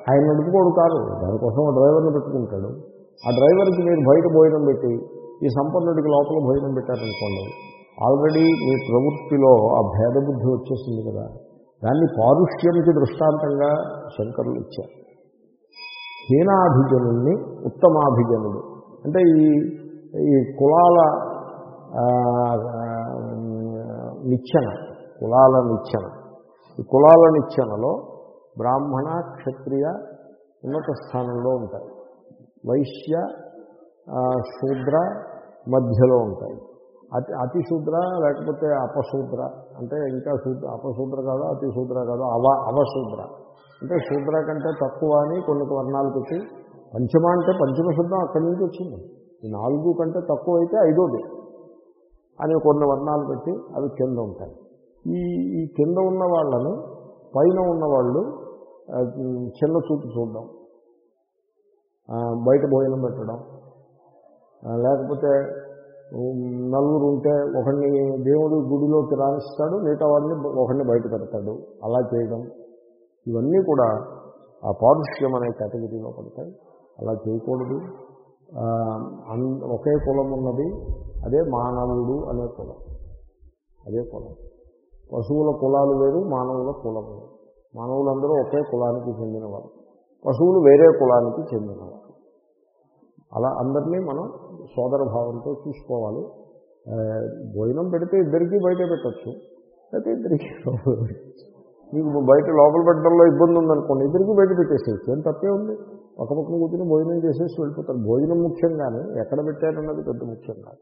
ఆయన నడుపుకోడు కారు దానికోసం ఆ డ్రైవర్ని పెట్టుకుంటాడు. ఆ డ్రైవర్కి మీరు బయట భోజనం పెట్టి ఈ సంపన్నుడికి లోపల భోజనం పెట్టారనుకోండి ఆల్రెడీ మీ ప్రవృత్తిలో ఆ భేదబుద్ధి వచ్చేసింది కదా. దాన్ని పారుష్యంకి దృష్టాంతంగా శంకరులు ఇచ్చారు. హీనాభిజనుల్ని ఉత్తమాభిజనుడు అంటే ఈ ఈ కులాల నిచ్చెన కులాల నిచ్చెన. ఈ కులాల నిచ్చెనలో బ్రాహ్మణ క్షత్రియ ఉన్నత స్థానంలో ఉంటాయి. వైశ్య శూద్ర మధ్యలో ఉంటాయి. అతి అతిశూద్ర లేకపోతే అపశూద్ర అంటే ఇంకా శూద్ర అపశూద్ర కాదు అతిశూద్ర కాదు అవ అవశూద్ర. అంటే శూద్ర కంటే తక్కువ అని కొన్ని వర్ణాలు పెట్టి పంచమ అంటే పంచమ శుద్ధం అక్కడి నుంచి వచ్చింది. నాలుగు కంటే తక్కువ అయితే ఐదోది. అని కొన్ని వర్ణాలు పెట్టి అవి కింద ఉంటాయి. ఈ ఈ కింద ఉన్న వాళ్ళని పైన ఉన్న వాళ్ళు చిన్న చూపు చూడడం బయట భోజనం పెట్టడం లేకపోతే నలుగురు ఉంటే ఒకరిని దేవుడు గుడిలోకి రాణిస్తాడు మిగతా వాడిని ఒకరిని బయట పెడతాడు. అలా చేయడం. ఇవన్నీ కూడా ఆ పారుష్యం అనే కేటగిరీలో పడతాయి. అలా చేయకూడదు. ఒకే కులం ఉన్నది. అదే మానవుడు అనే కులం అదే కులం పశువుల కులాలు వేరు మానవుల కులం వేరు. మానవులందరూ ఒకే కులానికి చెందినవారు. పశువులు వేరే కులానికి చెందినవారు. అలా అందరినీ మనం సోదర భావంతో చూసుకోవాలి. భోజనం పెడితే ఇద్దరికీ బయట పెట్టచ్చు. అయితే ఇద్దరికి మీకు బయట లోపల పెట్టడంలో ఇబ్బంది ఉందనుకోండి ఇద్దరికి బయట పెట్టేసేయచ్చు. ఏం తప్పే ఉంది? ఒక పక్కన కూర్చొని భోజనం చేసేసి వెళ్ళిపోతారు. భోజనం ముఖ్యం కానీ ఎక్కడ పెట్టారన్నది పెద్ద ముఖ్యం కాదు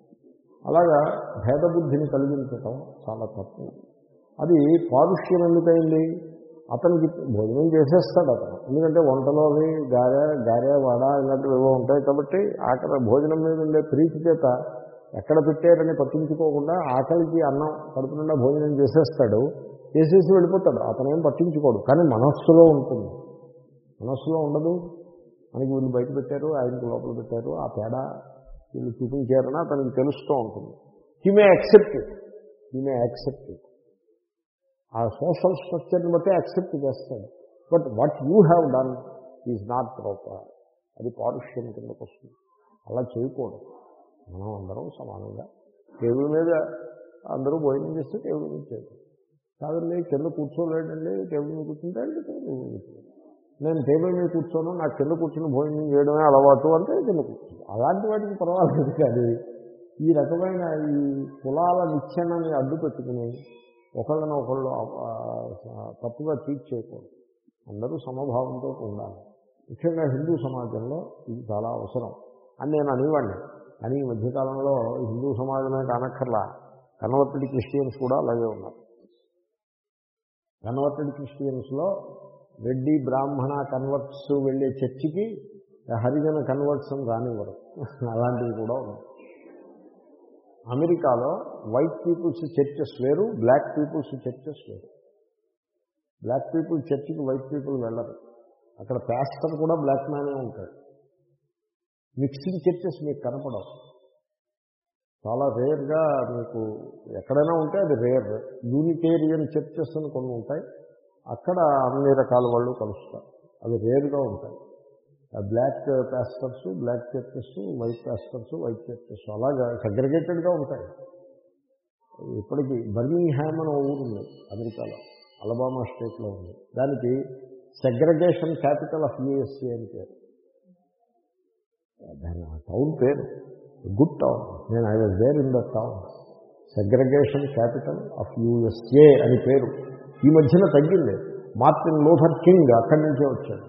అలాగా భేదబుద్ధిని కలిగించటం చాలా తప్పు. అది పారుష్యం ఎందుకైంది? అతనికి భోజనం చేసేస్తాడు అతను. ఎందుకంటే వంటలో అవి గారె గారె వడ ఇలాంటివి ఏవో ఉంటాయి కాబట్టి ఆకలి భోజనం మీద ఉండే ప్రీతి చేత ఎక్కడ పెట్టారని పట్టించుకోకుండా ఆకలికి అన్నం కడుపు నిండా భోజనం చేసేస్తాడు. చేసేసి వెళ్ళిపోతాడు. అతను ఏం పట్టించుకోడు. కానీ మనస్సులో ఉంటుంది. మనస్సులో ఉండదు. మనకి వీళ్ళు బయట పెట్టారు ఆయనకి లోపల పెట్టారు. ఆ తేడా వీళ్ళు చూపించారని అతనికి తెలుస్తూ ఉంటుంది. He may accept it he may accept it ఆ సోషల్ స్ట్రక్చర్ని బట్టి యాక్సెప్ట్ చేస్తాడు. But what you have done is not proper అది పారుష్యం కిందకు వస్తుంది. అలా చేయకూడదు. మనం అందరం సమానంగా టేబుల్ మీద అందరూ భోజనం చేస్తే టేబుల్ మీద చేయాలి కాదండి కింద కూర్చోలేడండి టేబుల్ మీద కూర్చుంటే టేబుల్ మీద కూర్చోలేదు నేను టేబుల్ మీద కూర్చోను నాకు కింద కూర్చుని భోజనం చేయడమే అలవాటు అంటే కింద కూర్చోను అలాంటి వాటికి పర్వాలేదు కానీ ఈ రకమైన ఈ కులాల నిచ్చెనని అడ్డు పెట్టుకుని ఒకళ్ళని ఒకళ్ళు తప్పుగా ట్రీట్ చేయకూడదు. అందరూ సమభావంతో ఉండాలి. ముఖ్యంగా హిందూ సమాజంలో ఇది చాలా అవసరం. అని నేను అనివ్వండి కానీ ఈ మధ్యకాలంలో హిందూ సమాజమే కానక్కర్లా. కన్వర్టెడ్ క్రిస్టియన్స్ కూడా అలాగే ఉన్నారు. కన్వర్టెడ్ క్రిస్టియన్స్లో రెడ్డి బ్రాహ్మణ కన్వర్ట్స్ వెళ్ళే చర్చికి హరిజన కన్వర్ట్స్ అని రానివ్వరు. అలాంటివి కూడా ఉన్నాయి. అమెరికాలో వైట్ పీపుల్స్ చర్చెస్ వేరు బ్లాక్ పీపుల్స్ చర్చెస్ వేరు. బ్లాక్ పీపుల్ చర్చికి వైట్ పీపుల్ వెళ్ళరు. అక్కడ ప్యాస్టర్ కూడా బ్లాక్ మ్యానే ఉంటాడు. మిక్సింగ్ చర్చెస్ మీకు కనపడవు. చాలా రేర్గా మీకు ఎక్కడైనా ఉంటే అది రేర్ యూనిటేరియన్ చర్చెస్ అని కొన్ని ఉంటాయి. అక్కడ అన్ని రకాల వాళ్ళు కలుస్తారు. అవి రేరుగా ఉంటాయి. Black pastors black churches white pastors white churches అలాగా సగ్రిగేటెడ్గా ఉంటాయి. ఇప్పటికీ బర్మింగ్ హ్యామ్ అని ఊరు ఉంది అమెరికాలో అలబామా స్టేట్లో ఉంది. దానికి సెగ్రగేషన్ క్యాపిటల్ ఆఫ్ యూఎస్ఏ అని పేరు. దాని టౌన్ పేరు గుడ్ టౌన్. నేను I was where in the town segregation capital of USA అని పేరు. ఈ మధ్యన తగ్గింది. మార్టిన్ లూథర్ కింగ్ అక్కడి నుంచే వచ్చాడు.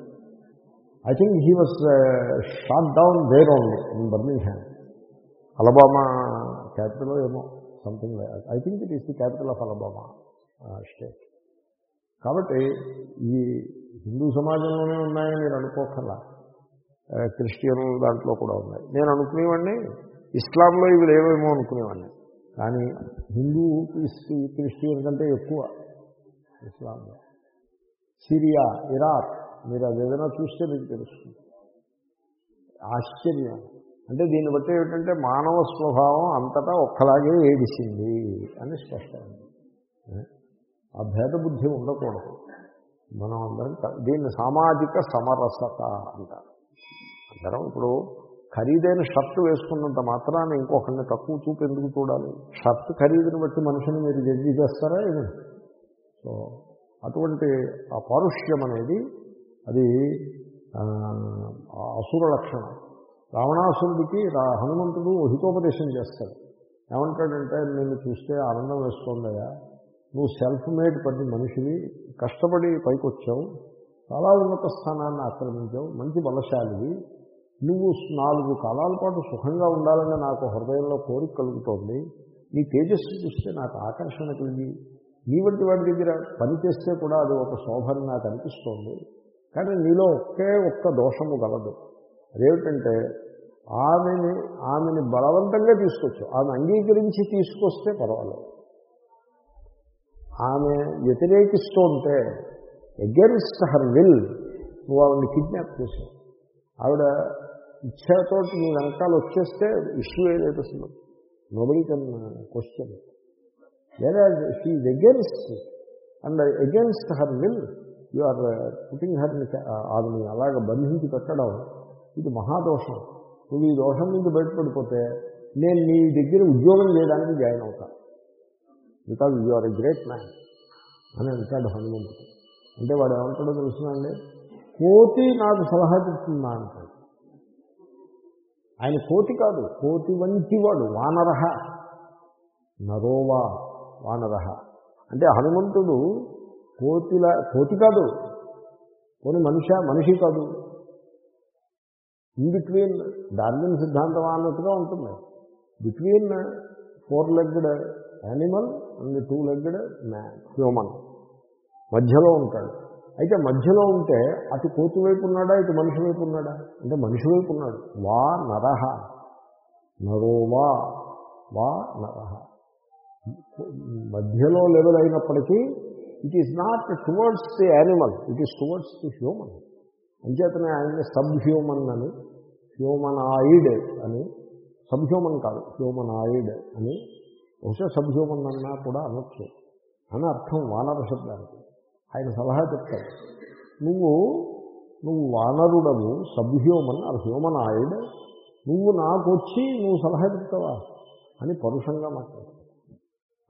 I think he was shot down there only in Birmingham Alabama capital ఏమో something I think it is the capital of Alabama uh, state కాబట్టి ఈ హిందూ సమాజంలోనే ఉన్నాయని మీరు అనుకోకుండా ఆ, క్రిస్టియన్ దాంట్లో కూడా ఉన్నాయి. నేను అనుకునేవాడిని ఇస్లాంలో ఇవి లేవేమో అనుకునేవాడిని. కానీ హిందూ క్రిస్టి- క్రిస్టియన్ కంటే ఎక్కువ. ఇస్లాంలో. సిరియా ఇరాక్ మీరు అది ఏదైనా చూస్తే మీకు తెలుస్తుంది. ఆశ్చర్యం. అంటే దీన్ని బట్టి ఏమిటంటే మానవ స్వభావం అంతటా ఒక్కలాగే ఏడిసింది అని స్పష్టమైంది. ఆ ఆ భేదబుద్ధి ఉండకూడదు. మనం అందరం దీన్ని సామాజిక సమరసత అంటారు. అందరం ఇప్పుడు ఖరీదైన షర్ట్ వేసుకున్నంత మాత్రాన్ని ఇంకొకరిని తక్కువ చూపు ఎందుకు చూడాలి? షర్ట్ ఖరీదుని బట్టి మనిషిని మీరు జడ్జి చేస్తారా ఏమి? సో అటువంటి ఆ పారుష్యం అనేది అది అసుర లక్షణం. రావణాసురుడికి హనుమంతుడు హితోపదేశం చేస్తాడు. ఏమంటాడంటే నేను చూస్తే ఆనందం వేస్తుందయ్యా. నువ్వు సెల్ఫ్ మేడ్ పడి మనిషివి. కష్టపడి పైకి వచ్చావు చాలా ఉన్నత స్థానాన్ని ఆక్రమించావు. మంచి బలశాలివి. నువ్వు నాలుగు కాలాల పాటు సుఖంగా ఉండాలని నాకు హృదయంలో కోరిక కలుగుతోంది. నీ తేజస్సు చూస్తే నాకు ఆకర్షణ కలిగి నీ వంటి వాడి దగ్గర పని చేస్తే కూడా అది ఒక శోభని నాకు అనిపిస్తోంది. కానీ నీలో ఒకే ఒక్క దోషము గలదు అదేమిటంటే ఆమెని ఆమెని బలవంతంగా తీసుకొచ్చు. ఆమె అంగీకరించి తీసుకొస్తే పర్వాలేదు. ఆమె వ్యతిరేకిస్తూ ఉంటే ఎగెన్స్ట్ హర్ విల్ నువ్వు ఆవిడని కిడ్నాప్ చేసావు. ఆవిడ ఇచ్చేతోటి నీ వెనకాల వచ్చేస్తే ఇష్యూ ఏదైతే అసలు నోబడి కన్ క్వశ్చన్ లేదా she is against and against her will you are putting her ఆమెని అలాగ బంధించి పెట్టడం. ఇది మహాదోషం. నువ్వు ఈ దోషం నుంచి బయటపడిపోతే నేను నీ దగ్గర ఉద్యోగం చేయడానికి జాయిన్ అవుతాను because you are a great man అని అంటాడు హనుమంతుడు. అంటే వాడు ఏమంటాడో తెలుసునండి కోతి నాకు సలహా చెప్తుందా అంటాడు. ఆయన కోతి కాదు కోతి వంటి వాడు వానరహ నరోవా. వానర అంటే హనుమంతుడు కోతిల కోతి కాదు. కొన్ని మనిషి మనిషి కాదు. ఇన్ బిట్వీన్ డార్విన్ సిద్ధాంతం అన్నట్టుగా ఉంటుంది. Between four legged animal and two legged man human మధ్యలో ఉంటాడు. అయితే మధ్యలో ఉంటే అటు కోతి వైపు ఉన్నాడా ఇటు మనిషి వైపు ఉన్నాడా? అంటే మనిషి వైపు ఉన్నాడు. వా నరహ. నరోవా వా నరహ. మధ్యలో లెవెల్ అయినప్పటికీ it is not towards the animal it is towards the human అంచేతనే ఆయన సబ్ హ్యూమన్ అని హ్యూమనాయిడ్ అని సబ్ హ్యూమన్ కాదు హ్యూమనాయిడ్ అని బహుశా సబ్ హ్యూమన్ అన్నా కూడా అనొచ్చు. అని అర్థం వానర శబ్దానికి. ఆయన సలహా చెప్తాడు. నువ్వు నువ్వు వానరుడవు sub human or humanoid నువ్వు నాకు వచ్చి నువ్వు సలహా చెప్తావా? అని పరుషంగా మాట్లాడు.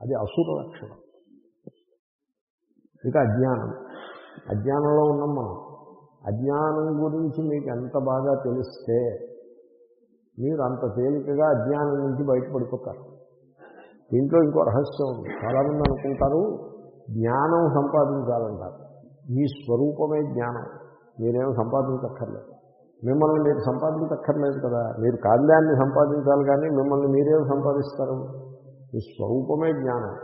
అది అసుర లక్షణం. ఇక అజ్ఞానం. అజ్ఞానంలో ఉన్నాం మనం. అజ్ఞానం గురించి మీకు ఎంత బాగా తెలిస్తే మీరు అంత తేలికగా అజ్ఞానం నుంచి బయటపడిపోతారు. దీంట్లో ఇంకో రహస్యం ఉంది. చాలామంది అనుకుంటారు జ్ఞానం సంపాదించాలంటారు. మీ స్వరూపమే జ్ఞానం. మీరేమో సంపాదించక్కర్లేదు. మిమ్మల్ని మీరు సంపాదించక్కర్లేదు కదా. మీరు కార్యాన్ని సంపాదించాలి కానీ మిమ్మల్ని మీరేం సంపాదిస్తారు? మీ స్వరూపమే జ్ఞానం.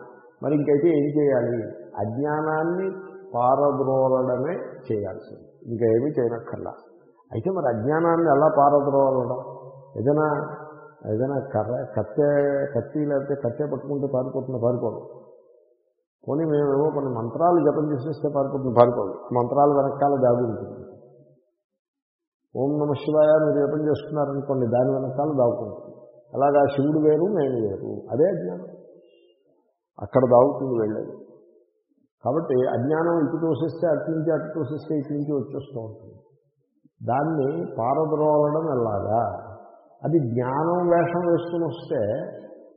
మరి ఇంకైతే ఏం చేయాలి? అజ్ఞానాన్ని పారద్రోలడమే చేయాల్సింది. ఇంకా ఏమీ చేయనక్కర్లా. అయితే మరి అజ్ఞానాన్ని ఎలా పారద్రోలడం? ఏదైనా ఏదైనా కర్ర కత్తె కత్తి లేకపోతే కత్తె పట్టుకుంటే పారిపోతుంది పారిపోదు. పోనీ మేమేమో కొన్ని మంత్రాలు జపం చేసేస్తే పారిపోతుంది పారిపోదు. మంత్రాలు వెనకాల దాగి ఉంటుంది. ఓం నమ శివాయ మీరు జపం చేస్తున్నారనుకోండి దాని వెనకాల దాగుకుంటుంది అలాగా శివుడు వేరు నేను వేరు. అదే అజ్ఞానం. అక్కడ దాగుతుంది వెళ్ళేది. కాబట్టి అజ్ఞానం ఇటు తోసిస్తే అటు నుంచి అటు తోసిస్తే ఇటు నుంచి వచ్చేస్తూ ఉంటుంది. దాన్ని పారద్రోలడం ఎలాగా? అది జ్ఞానం వేషం వేసుకుని వస్తే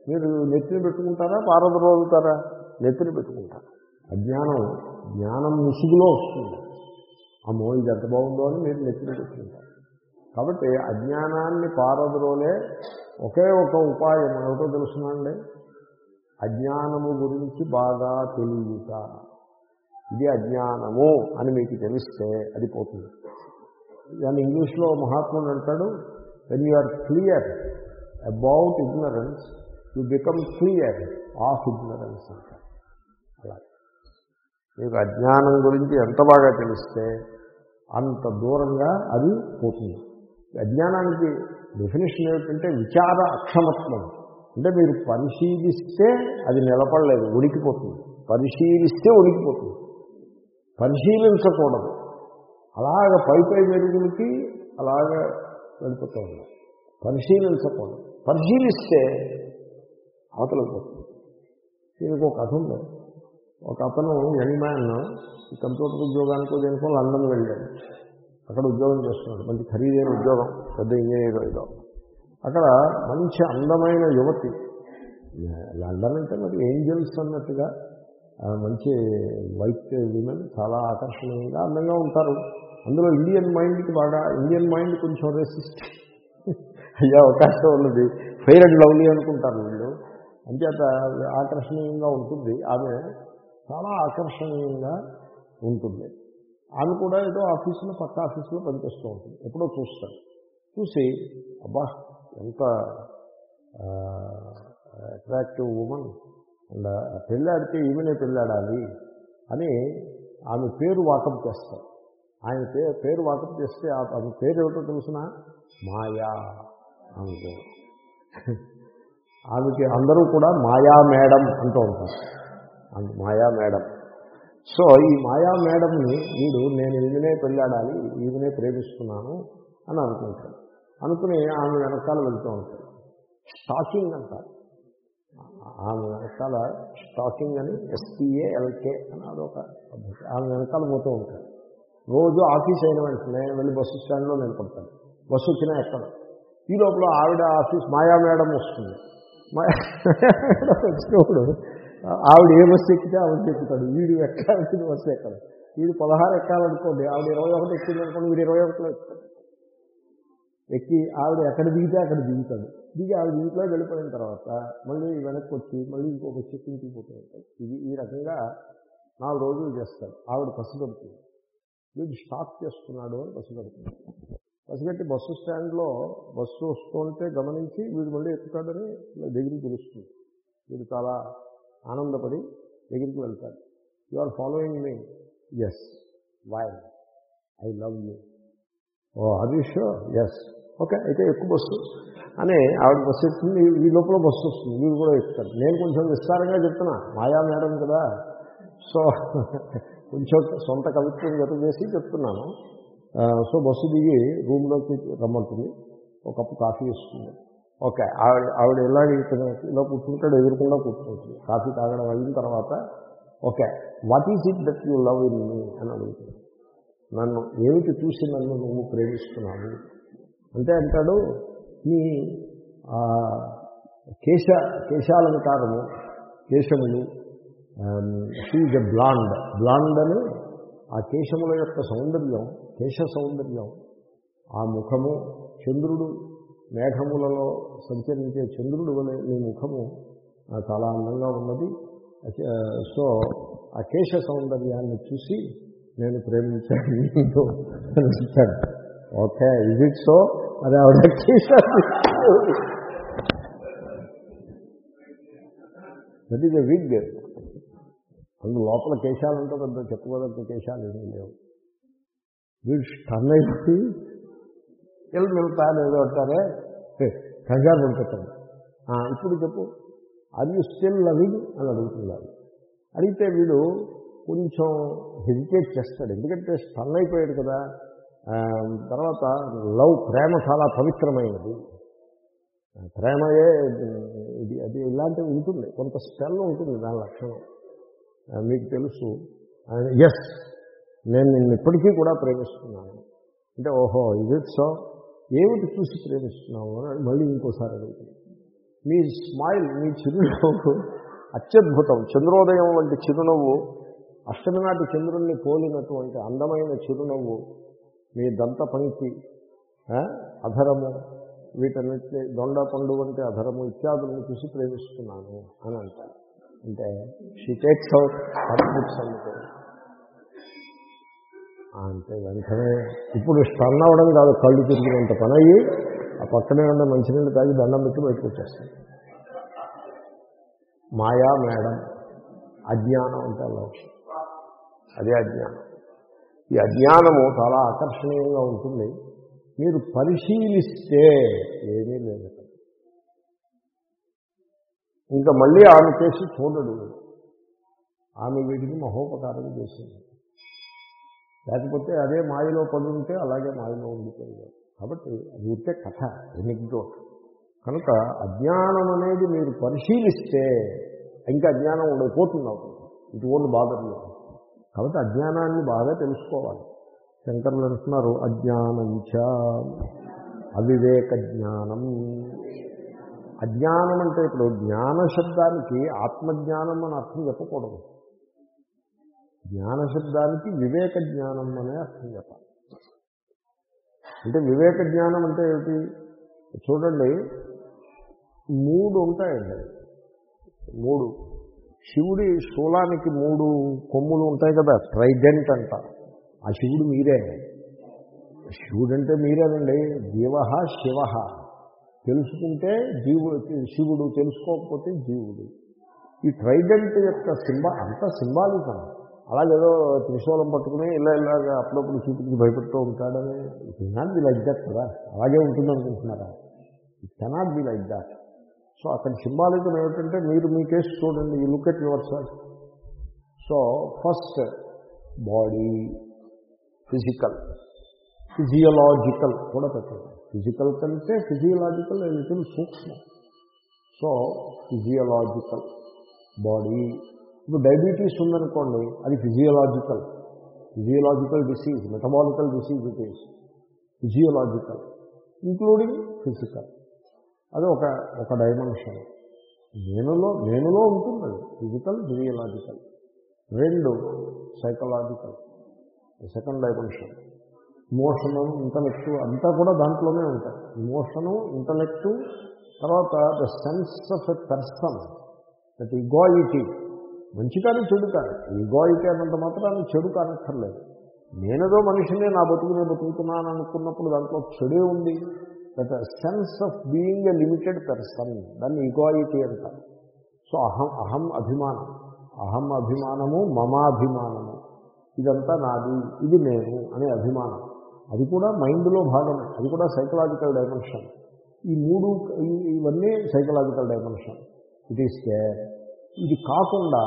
మీరు నెత్తిని పెట్టుకుంటారా పారద్రోలుతారా? నెత్తిని పెట్టుకుంటారు. అజ్ఞానం జ్ఞానం ముసుగులో వస్తుంది. అమ్మో ఇది ఎంత బాగుందో అని మీరు నెత్తిన పెట్టుకుంటారు. కాబట్టి అజ్ఞానాన్ని పారద్రోలే ఒకే ఒక ఉపాయం ఏమిటో తెలుసునండి అజ్ఞానము గురించి బాగా తెలియట ఇది అజ్ఞానము అని మీకు తెలిస్తే అది పోతుంది. దాన్ని ఇంగ్లీష్లో మహాత్ముడు అంటాడు when you are clear about ignorance you become clear of ignorance అంటారు అలా. మీకు అజ్ఞానం గురించి ఎంత బాగా తెలిస్తే అంత దూరంగా అది పోతుంది. అజ్ఞానానికి డెఫినేషన్ ఏమిటంటే విచార అక్షమత్వం. అంటే మీరు పరిశీలిస్తే అది నిలబడలేదు ఉడికిపోతుంది. పరిశీలిస్తే ఉడికిపోతుంది. పరిశీలించకూడదు. అలాగ పై పై మెరుగులకి అలాగ వెళ్ళిపోతూ ఉన్నారు పరిశీలించకూడదు. పరిశీలిస్తే అవతలకు పోతుంది. దీనికి ఒక కథ ఉంది. ఒక అతను యంగ్ మ్యాన్ ఈ కంప్యూటర్ ఉద్యోగానికి దేనికో లండన్ వెళ్ళాడు. అక్కడ ఉద్యోగం చేస్తున్నాడు. మంచి ఖరీదైన ఉద్యోగం పెద్ద ఇంజనీర్ ఏదో. అక్కడ మంచి అందమైన యువతి. లండన్ అంటే మరి ఏంజల్స్ అన్నట్టుగా మంచి వైట్ విమెన్ చాలా ఆకర్షణీయంగా అందంగా ఉంటారు. అందులో ఇండియన్ మైండ్కి బాగా ఇండియన్ మైండ్ కొంచెం రెసిస్ట్ అయ్యే అవకాశం ఉన్నది. ఫెయిర్ అండ్ లవ్లీ అనుకుంటారు వీళ్ళు. అంచేత ఆకర్షణీయంగా ఉంటుంది. ఆమె చాలా ఆకర్షణీయంగా ఉంటుంది. ఆమె కూడా ఏదో ఆఫీసులో పక్క ఆఫీసులో పనిచేస్తూ ఉంటుంది ఎప్పుడో చూస్తారు. చూసి అబ్బా ఎంత అట్రాక్టివ్ ఉమెన్ అండ్ పెళ్ళాడితే ఈమెనే పెళ్ళాడాలి అని ఆమె పేరు వాకప్ చేస్తారు. ఆయన పేరు పేరు వాకప్ చేస్తే ఆ- ఆమె పేరు ఏమిటో తెలిసిన? మాయా ఆమె పేరు ఆమెకి అందరూ కూడా మాయా మేడం అంటూ ఉంటారు. మాయా మేడం. సో ఈ మాయా మేడంని వీడు నేను ఈమెనే పెళ్ళాడాలి ఈమెనే ప్రేమిస్తున్నాను అని అనుకుంటాడు. అనుకుని ఆమె వెనకాల వెళ్తూ ఉంటాడు. స్టాకింగ్ అంటారు ఆమె వెనకాల స్టాకింగ్ అని ఎస్పీఏ ఎల్కే అని అదొక పద్ధతి. ఆమె వెనకాల పోతూ ఉంటాడు. రోజు ఆఫీస్ అయిన వెంటనే వెళ్ళి బస్సు స్టాండ్లో నిలబడతాడు బస్సు వచ్చినా ఎక్కడ? ఈ లోపల ఆవిడ ఆఫీస్ మాయా మేడం వస్తుంది. మాయా మేడం వచ్చినప్పుడు ఆవిడ ఏ బస్సు ఎక్కితే ఆవిడ ఎక్కుతాడు వీడు ఎక్కాల్సిన బస్సు ఎక్కడ. వీడు పదహారు ఎక్కాలనుకోండి ఆవిడ ఇరవై ఒకటి ఎక్కింది అనుకోండి వీడు ఇరవై ఒకటిలో ఎక్కుతాడు ఎక్కి ఆవిడ ఎక్కడ దిగితే అక్కడ దిగుతాడు. దిగి ఆవిడ ఇంట్లో వెళ్ళిపోయిన తర్వాత మళ్ళీ వెనక్కి వచ్చి మళ్ళీ ఇంకొక చెట్టు పోతూ ఇది ఈ రకంగా నాలుగు రోజులు చేస్తాడు. ఆవిడ పసిగడుతుంది వీడు స్టాప్ చేస్తున్నాడు అని పసిగడుతుంది పసిగట్టి బస్సు స్టాండ్లో బస్సు వస్తుంటే గమనించి వీడు మళ్ళీ ఎక్కుతాడని దగ్గరికి తెలుస్తుంది వీడు చాలా ఆనందపడి దగ్గరికి వెళ్తాడు. You are following me? Yes why I love you oh అది షూర్ ఎస్ ఓకే అయితే ఎక్కువ బస్సు. అని ఆవిడ బస్సు ఎక్కుతుంది ఈ లోపల బస్సు వస్తుంది. వీడు కూడా ఎక్కుతారు. నేను కొంచెం విస్తారంగా చెప్తున్నా. మాయా మేడం కదా. సో కొంచెం సొంత కవిత్వం గత చేసి చెప్తున్నాను. సో బస్సు దిగి రూమ్లోకి రమ్మంటుంది. ఒక కప్పు కాఫీ ఇస్తుంది. ఓకే ఆవిడ ఆవిడ ఇలా ఇలా కూర్చుంటాడు ఎదురుకుండా కూర్చుంటుంది. కాఫీ తాగడం అయిన తర్వాత okay what is it that you love in me అని అడుగుతుంది. నన్ను ఏమిటి చూసి నన్ను నువ్వు ప్రేమిస్తున్నావు? అంటే అంటాడు నీ కేశ కేశాలంకారము కేశములు షీజ్ ఎ బ్లాండ్ బ్లాండ్ అని ఆ కేశముల యొక్క సౌందర్యం కేశ సౌందర్యం ఆ ముఖము చంద్రుడు మేఘములలో సంచరించే చంద్రుడు వలె నీ ముఖము చాలా అందంగా ఉన్నది. సో ఆ కేశ సౌందర్యాన్ని చూసి నేను ప్రేమించాను. నీతో ఓకే ఇది సో? అది ఆవిడ కేశ దట్ ఈజ్ ఎ విగ్. అందు లోపల కేశాలంటే పెద్ద చెప్పుకోదగ్గ కేశాలు ఏమీ లేవు. వీడు స్టన్ అయిపోయి ఇళ్ళు వెళ్తాను ఏదో అంటారే? హే, కంగారు పడిపోతాడు ఇప్పుడు చెప్పు. ఆర్ యూ స్టిల్ లవింగ్ అని అడుగుతున్నారు. అడిగితే వీడు కొంచెం హెజిటేట్ చేస్తాడు. ఎందుకంటే స్టన్ అయిపోయాడు కదా. తర్వాత లవ్ ప్రేమ చాలా పవిత్రమైనది. ప్రేమయే ఇది అది ఇలాంటివి ఉంటుంది. కొంత స్టెల్ ఉంటుంది దాని లక్షణం. మీకు తెలుసు. ఎస్ నేను నిన్ను ఇప్పటికీ కూడా ప్రేమిస్తున్నాను. అంటే ఓహో ఇది సో ఏమిటి చూసి ప్రేమిస్తున్నావు అని మళ్ళీ ఇంకోసారి అడుగుతుంది. మీ స్మైల్ మీ చిరునవ్వు అత్యద్భుతం. చంద్రోదయం వంటి చిరునవ్వు అష్టమి నాటి చంద్రుణ్ణి పోలినటువంటి అందమైన చిరునవ్వు మీ దంత పంక్తి అధరము వీటన్నిటి దొండ పండు వంటి అధరము ఇత్యాదులను చూసి ప్రేమిస్తున్నాను అని అంటారు. అంటే షీ టేక్స్ అవుట్ బుక్స్ అంటే వెంటనే ఇప్పుడు స్టన్ అవ్వడం కాదు కళ్ళు తిరిగినంత పని అయ్యి ఆ పక్కనే ఉన్న మంచినీళ్ళు తాగి దండం పెట్టి బయటకు వచ్చేస్తాయి. మాయా మేడం అజ్ఞానం అంటే అలా అదే అజ్ఞానం. ఈ అజ్ఞానము చాలా ఆకర్షణీయంగా ఉంటుంది. మీరు పరిశీలిస్తే ఏమీ లేదు. ఇంకా మళ్ళీ ఆమె చేసి చూడడు. ఆమె వీటికి మహోపకారం చేసింది. లేకపోతే అదే మాయలో పడుంటే ఉంటే అలాగే మాయలో ఉండిపోయాడు కాబట్టి అది ఉంటే కథ ఎనిగ్డోట్ కనుక అజ్ఞానం అనేది మీరు పరిశీలిస్తే ఇంకా అజ్ఞానం ఉండకపోతుంది అవుతుంది ఇటు ఓన్లు బాధలు కాబట్టి అజ్ఞానాన్ని బాగా తెలుసుకోవాలి. శంకర్లు అంటున్నారు అజ్ఞానంచ అవివేక జ్ఞానం అజ్ఞానం అంటే ఇప్పుడు జ్ఞాన శబ్దానికి ఆత్మజ్ఞానం అని అర్థం చెప్పకూడదు. జ్ఞాన శబ్దానికి వివేక జ్ఞానం అనే అర్థం చెప్పాలి. అంటే వివేక జ్ఞానం అంటే ఏమిటి? చూడండి మూడు ఉంటాయండి. మూడు. శివుడి శూలానికి మూడు కొమ్ములు ఉంటాయి కదా ట్రైడెంట్ అంట. ఆ శివుడు మీరే. శివుడు అంటే మీరేనండి. జీవ శివ తెలుసుకుంటే జీవుడు శివుడు తెలుసుకోకపోతే జీవుడు. ఈ ట్రైడెంట్ యొక్క సింబా అంత సింబాలిజం. అలాగేదో త్రిశూలం పట్టుకుని ఇలా ఇలాగా అప్పుడప్పుడు చూపించి భయపెడుతూ ఉంటాడని it not be like that కదా అలాగే ఉంటుంది అనుకుంటున్నారా? It cannot be like that so అక్కడ సింబాలిజం ఏమిటంటే మీరు మీ కేసు చూడండి ఈ look at yourself so first body physical physiological కూడా పెట్టండి ఫిజికల్ కంటే ఫిజియలాజికల్ లిటిల్ సూక్ష్మం. సో ఫిజియలాజికల్ బాడీ ఇప్పుడు డయాబెటీస్ ఉందనుకోండి అది physiological. Physiological disease metabolical disease it is. Physiological including physical. అది ఒక ఒక డైమెన్షన్. నేనులో నేనులో ఉంటుంది ఫిజికల్ ఫిజియలాజికల్. రెండు psychological. Second dimension emotion intellect అంతా కూడా దాంట్లోనే ఉంటాయి. ఇమోషను ఇంటలెక్టు తర్వాత the sense of a person that egoity మంచి కానీ చెడు కానీ ఈగాయిటీ అన్నంత మాత్రాన్ని చెడు కానక్కర్లేదు. నేనేదో మనిషినే నా బతుకునే బతుకుతున్నాను అనుకున్నప్పుడు దాంట్లో చెడే ఉంది. That sense of being a limited person దాన్ని ఈగోయిటీ అంటారు. సో అహం అహం అభిమానం. అహం అభిమానము మమాభిమానము. ఇదంతా నాది ఇది నేను అనే అభిమానం. అది కూడా మైండ్లో భాగమే. అది కూడా సైకలాజికల్ డైమెన్షన్ ఈ మూడు ఇవన్నీ psychological dimension it is care ఇది కాకుండా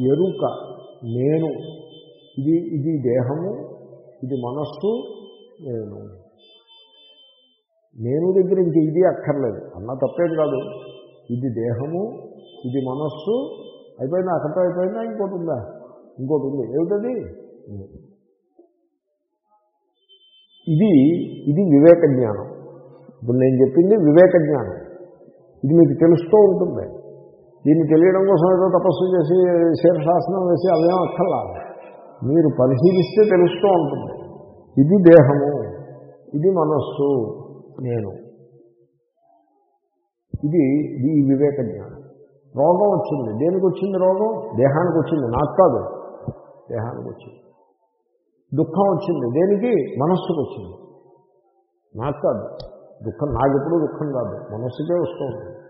ఎరుక నేను. ఇది ఇది దేహము ఇది మనస్సు నేను. నేను దగ్గర ఇంక ఇది అక్కర్లేదు. అన్న తప్పేది కాదు. ఇది దేహము ఇది మనస్సు. అయిపోయిందా? అక్కడితో అయిపోయిందా? ఇంకోటి ఉందా? ఇంకోటి ఉంది. ఏమిటది? ఇది ఇది వివేక జ్ఞానం. ఇప్పుడు నేను చెప్పింది వివేక జ్ఞానం. ఇది మీకు తెలుస్తూ ఉంటుంది. దీన్ని తెలియడం కోసం ఏదో తపస్సు చేసి శీర్షాసనం వేసి అవేం అక్కర్లా మీరు పరిశీలిస్తే తెలుస్తూ ఉంటుంది. ఇది దేహము ఇది మనస్సు నేను. ఇది ఇది ఈ వివేక జ్ఞానం. రోగం వచ్చింది. దేనికి వచ్చింది రోగం? దేహానికి వచ్చింది. నాకు కాదు. దేహానికి వచ్చింది. దుఃఖం వచ్చింది. దేనికి? మనస్సుకు వచ్చింది. నాకు కాదు. దుఃఖం నాకెప్పుడు దుఃఖం కాదు. మనస్సుకే వస్తూ ఉంటుంది.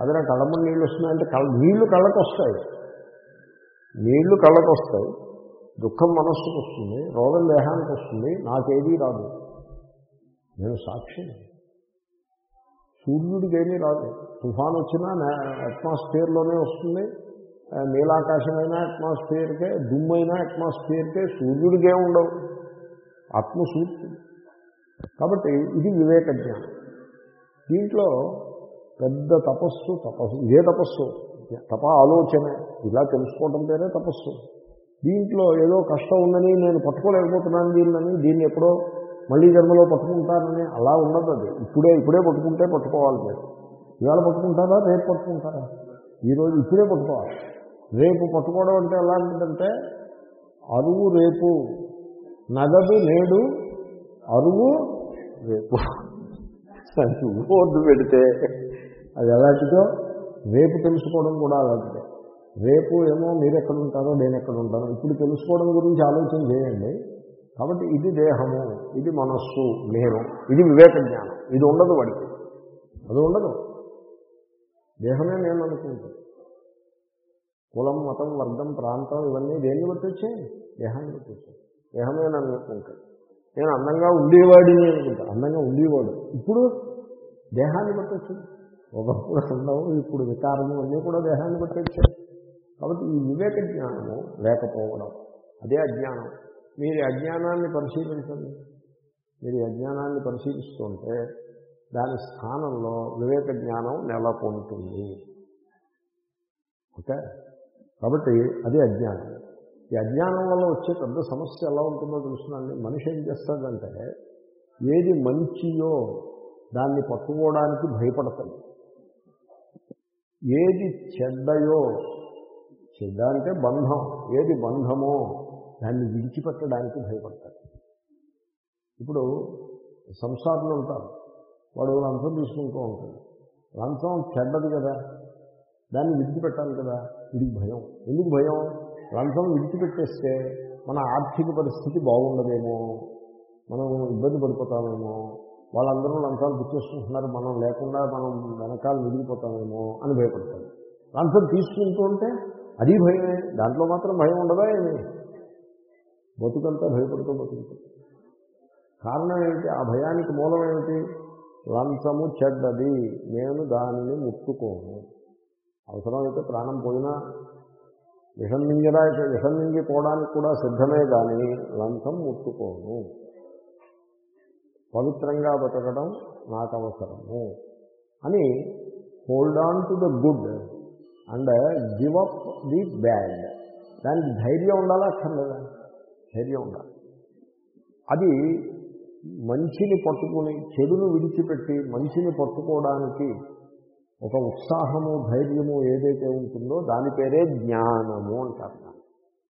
అదే కళ్ళమ్మ నీళ్ళు వస్తున్నాయంటే కళ్ళ నీళ్ళు కళ్ళకు వస్తాయి నీళ్ళు కళ్ళకు వస్తాయి దుఃఖం మనస్సుకు వస్తుంది రోగం దేహానికి వస్తుంది నాకేదీ రాదు. నేను సాక్షిని సూర్యుడికి ఏమీ రాదు. తుఫాన్ వచ్చినా అట్మాస్ఫియర్లోనే వస్తుంది. ఆ, నీలాకాశమైనా అట్మాస్ఫియర్కే దుమ్మైనా అట్మాస్ఫియర్కే ఉండవు. ఆత్మ ఆత్మసూర్యుడు కాబట్టి ఇది వివేక జ్ఞానం దీంట్లో పెద్ద తపస్సు తపస్సు ఇదే తపస్సు. తప ఆలోచన. ఇలా తెలుసుకోవడం పేరే తపస్సు. దీంట్లో ఏదో కష్టం ఉందని నేను పట్టుకోలేకపోతున్నాను దీన్నని దీన్ని ఎప్పుడో మళ్ళీ జన్మలో పట్టుకుంటానని అలా ఉండదు అది. ఇప్పుడే ఇప్పుడే పట్టుకుంటే పట్టుకోవాలి మీరు. ఇవాళ పట్టుకుంటారా రేపు పట్టుకుంటారా? ఈరోజు ఇప్పుడే పట్టుకోవాలి. రేపు పట్టుకోవడం అంటే ఎలాంటిదంటే అరువు రేపు నగదు నేడు అరువు రేపు. బోర్డు పెడితే అది ఎలాంటిదో రేపు తెలుసుకోవడం కూడా అలాంటిదే. రేపు ఏమో మీరు ఎక్కడ ఉంటారో నేను ఎక్కడ ఉంటాను ఇప్పుడు తెలుసుకోవడం గురించి ఆలోచన చేయండి. కాబట్టి ఇది దేహము ఇది మనస్సు నేను ఇది వివేక జ్ఞానం ఇది ఉండదు వాడికి. అది ఉండదు. దేహమే నేను అనుకుంటాను కులం మతం వర్గం ప్రాంతం ఇవన్నీ దేన్ని బట్టి వచ్చాయి? దేహాన్ని బట్టి వచ్చాయి. దేహమే నన్ను అనుకుంటాను నేను అందంగా ఉండేవాడిని అనుకుంటా. అందంగా ఉండేవాడు. ఇప్పుడు దేహాన్ని బట్టి వచ్చింది ఒకప్పుడు అందం ఇప్పుడు వికారము అన్నీ కూడా దేహాన్ని బట్టి వచ్చాయి కాబట్టి ఈ వివేక జ్ఞానము లేకపోవడం అదే అజ్ఞానం. మీరు అజ్ఞానాన్ని పరిశీలించండి. మీరు అజ్ఞానాన్ని పరిశీలిస్తుంటే దాని స్థానంలో వివేక జ్ఞానం నెలకొంటుంది. ఓకే? కాబట్టి అది అజ్ఞానం. ఈ అజ్ఞానం వల్ల వచ్చే పెద్ద సమస్య ఎలా ఉంటుందో తెలుసునండి. మనిషి ఏం చేస్తాడంటే ఏది మంచియో దాన్ని పట్టుకోవడానికి భయపడతాడు. ఏది చెడ్డయో చెడ్డ అంటే బంధం ఏది బంధమో దాన్ని విడిచిపెట్టడానికి భయపడతాడు. ఇప్పుడు సంసారంలో ఉంటారు వాడు లంచం తీసుకుంటూ ఉంటాడు. లంచం చెడ్డది కదా దాన్ని విడిచిపెట్టాలి కదా ఇది భయం. ఎందుకు భయం? లంచం విడిచిపెట్టేస్తే మన ఆర్థిక పరిస్థితి బాగుండదేమో మనం ఇబ్బంది పడిపోతామేమో వాళ్ళందరూ లంచాలు గుర్తిస్తుంటున్నారు మనం లేకుండా మనం వెనకాల మిగిలిపోతామేమో అని భయపడతాడు లంచం తీసుకుంటూ ఉంటే అది భయమే దాంట్లో మాత్రం భయం ఉండదా ఏమి? బతుకంతా భయపడుతూ బతుకుతుంది కారణం ఏమిటి? ఆ భయానికి మూలం ఏమిటి? లంచము చెడ్డది నేను దానిని ముట్టుకోను. అవసరమైతే ప్రాణం పోయినా విషం మింగిరా విషం మింగిపోవడానికి కూడా సిద్ధమే కానీ లంచం ముట్టుకోను. పవిత్రంగా బతకడం నాకు అవసరము అని hold on to the good and give up the bad దానికి ధైర్యం ఉండాలా అక్కర్లేదా? ధైర్యం ఉండాలి. అది మంచిని పట్టుకుని చెడును విడిచిపెట్టి మంచిని పట్టుకోవడానికి ఒక ఉత్సాహము ధైర్యము ఏదైతే ఉంటుందో దాని పేరే జ్ఞానము అంటారు.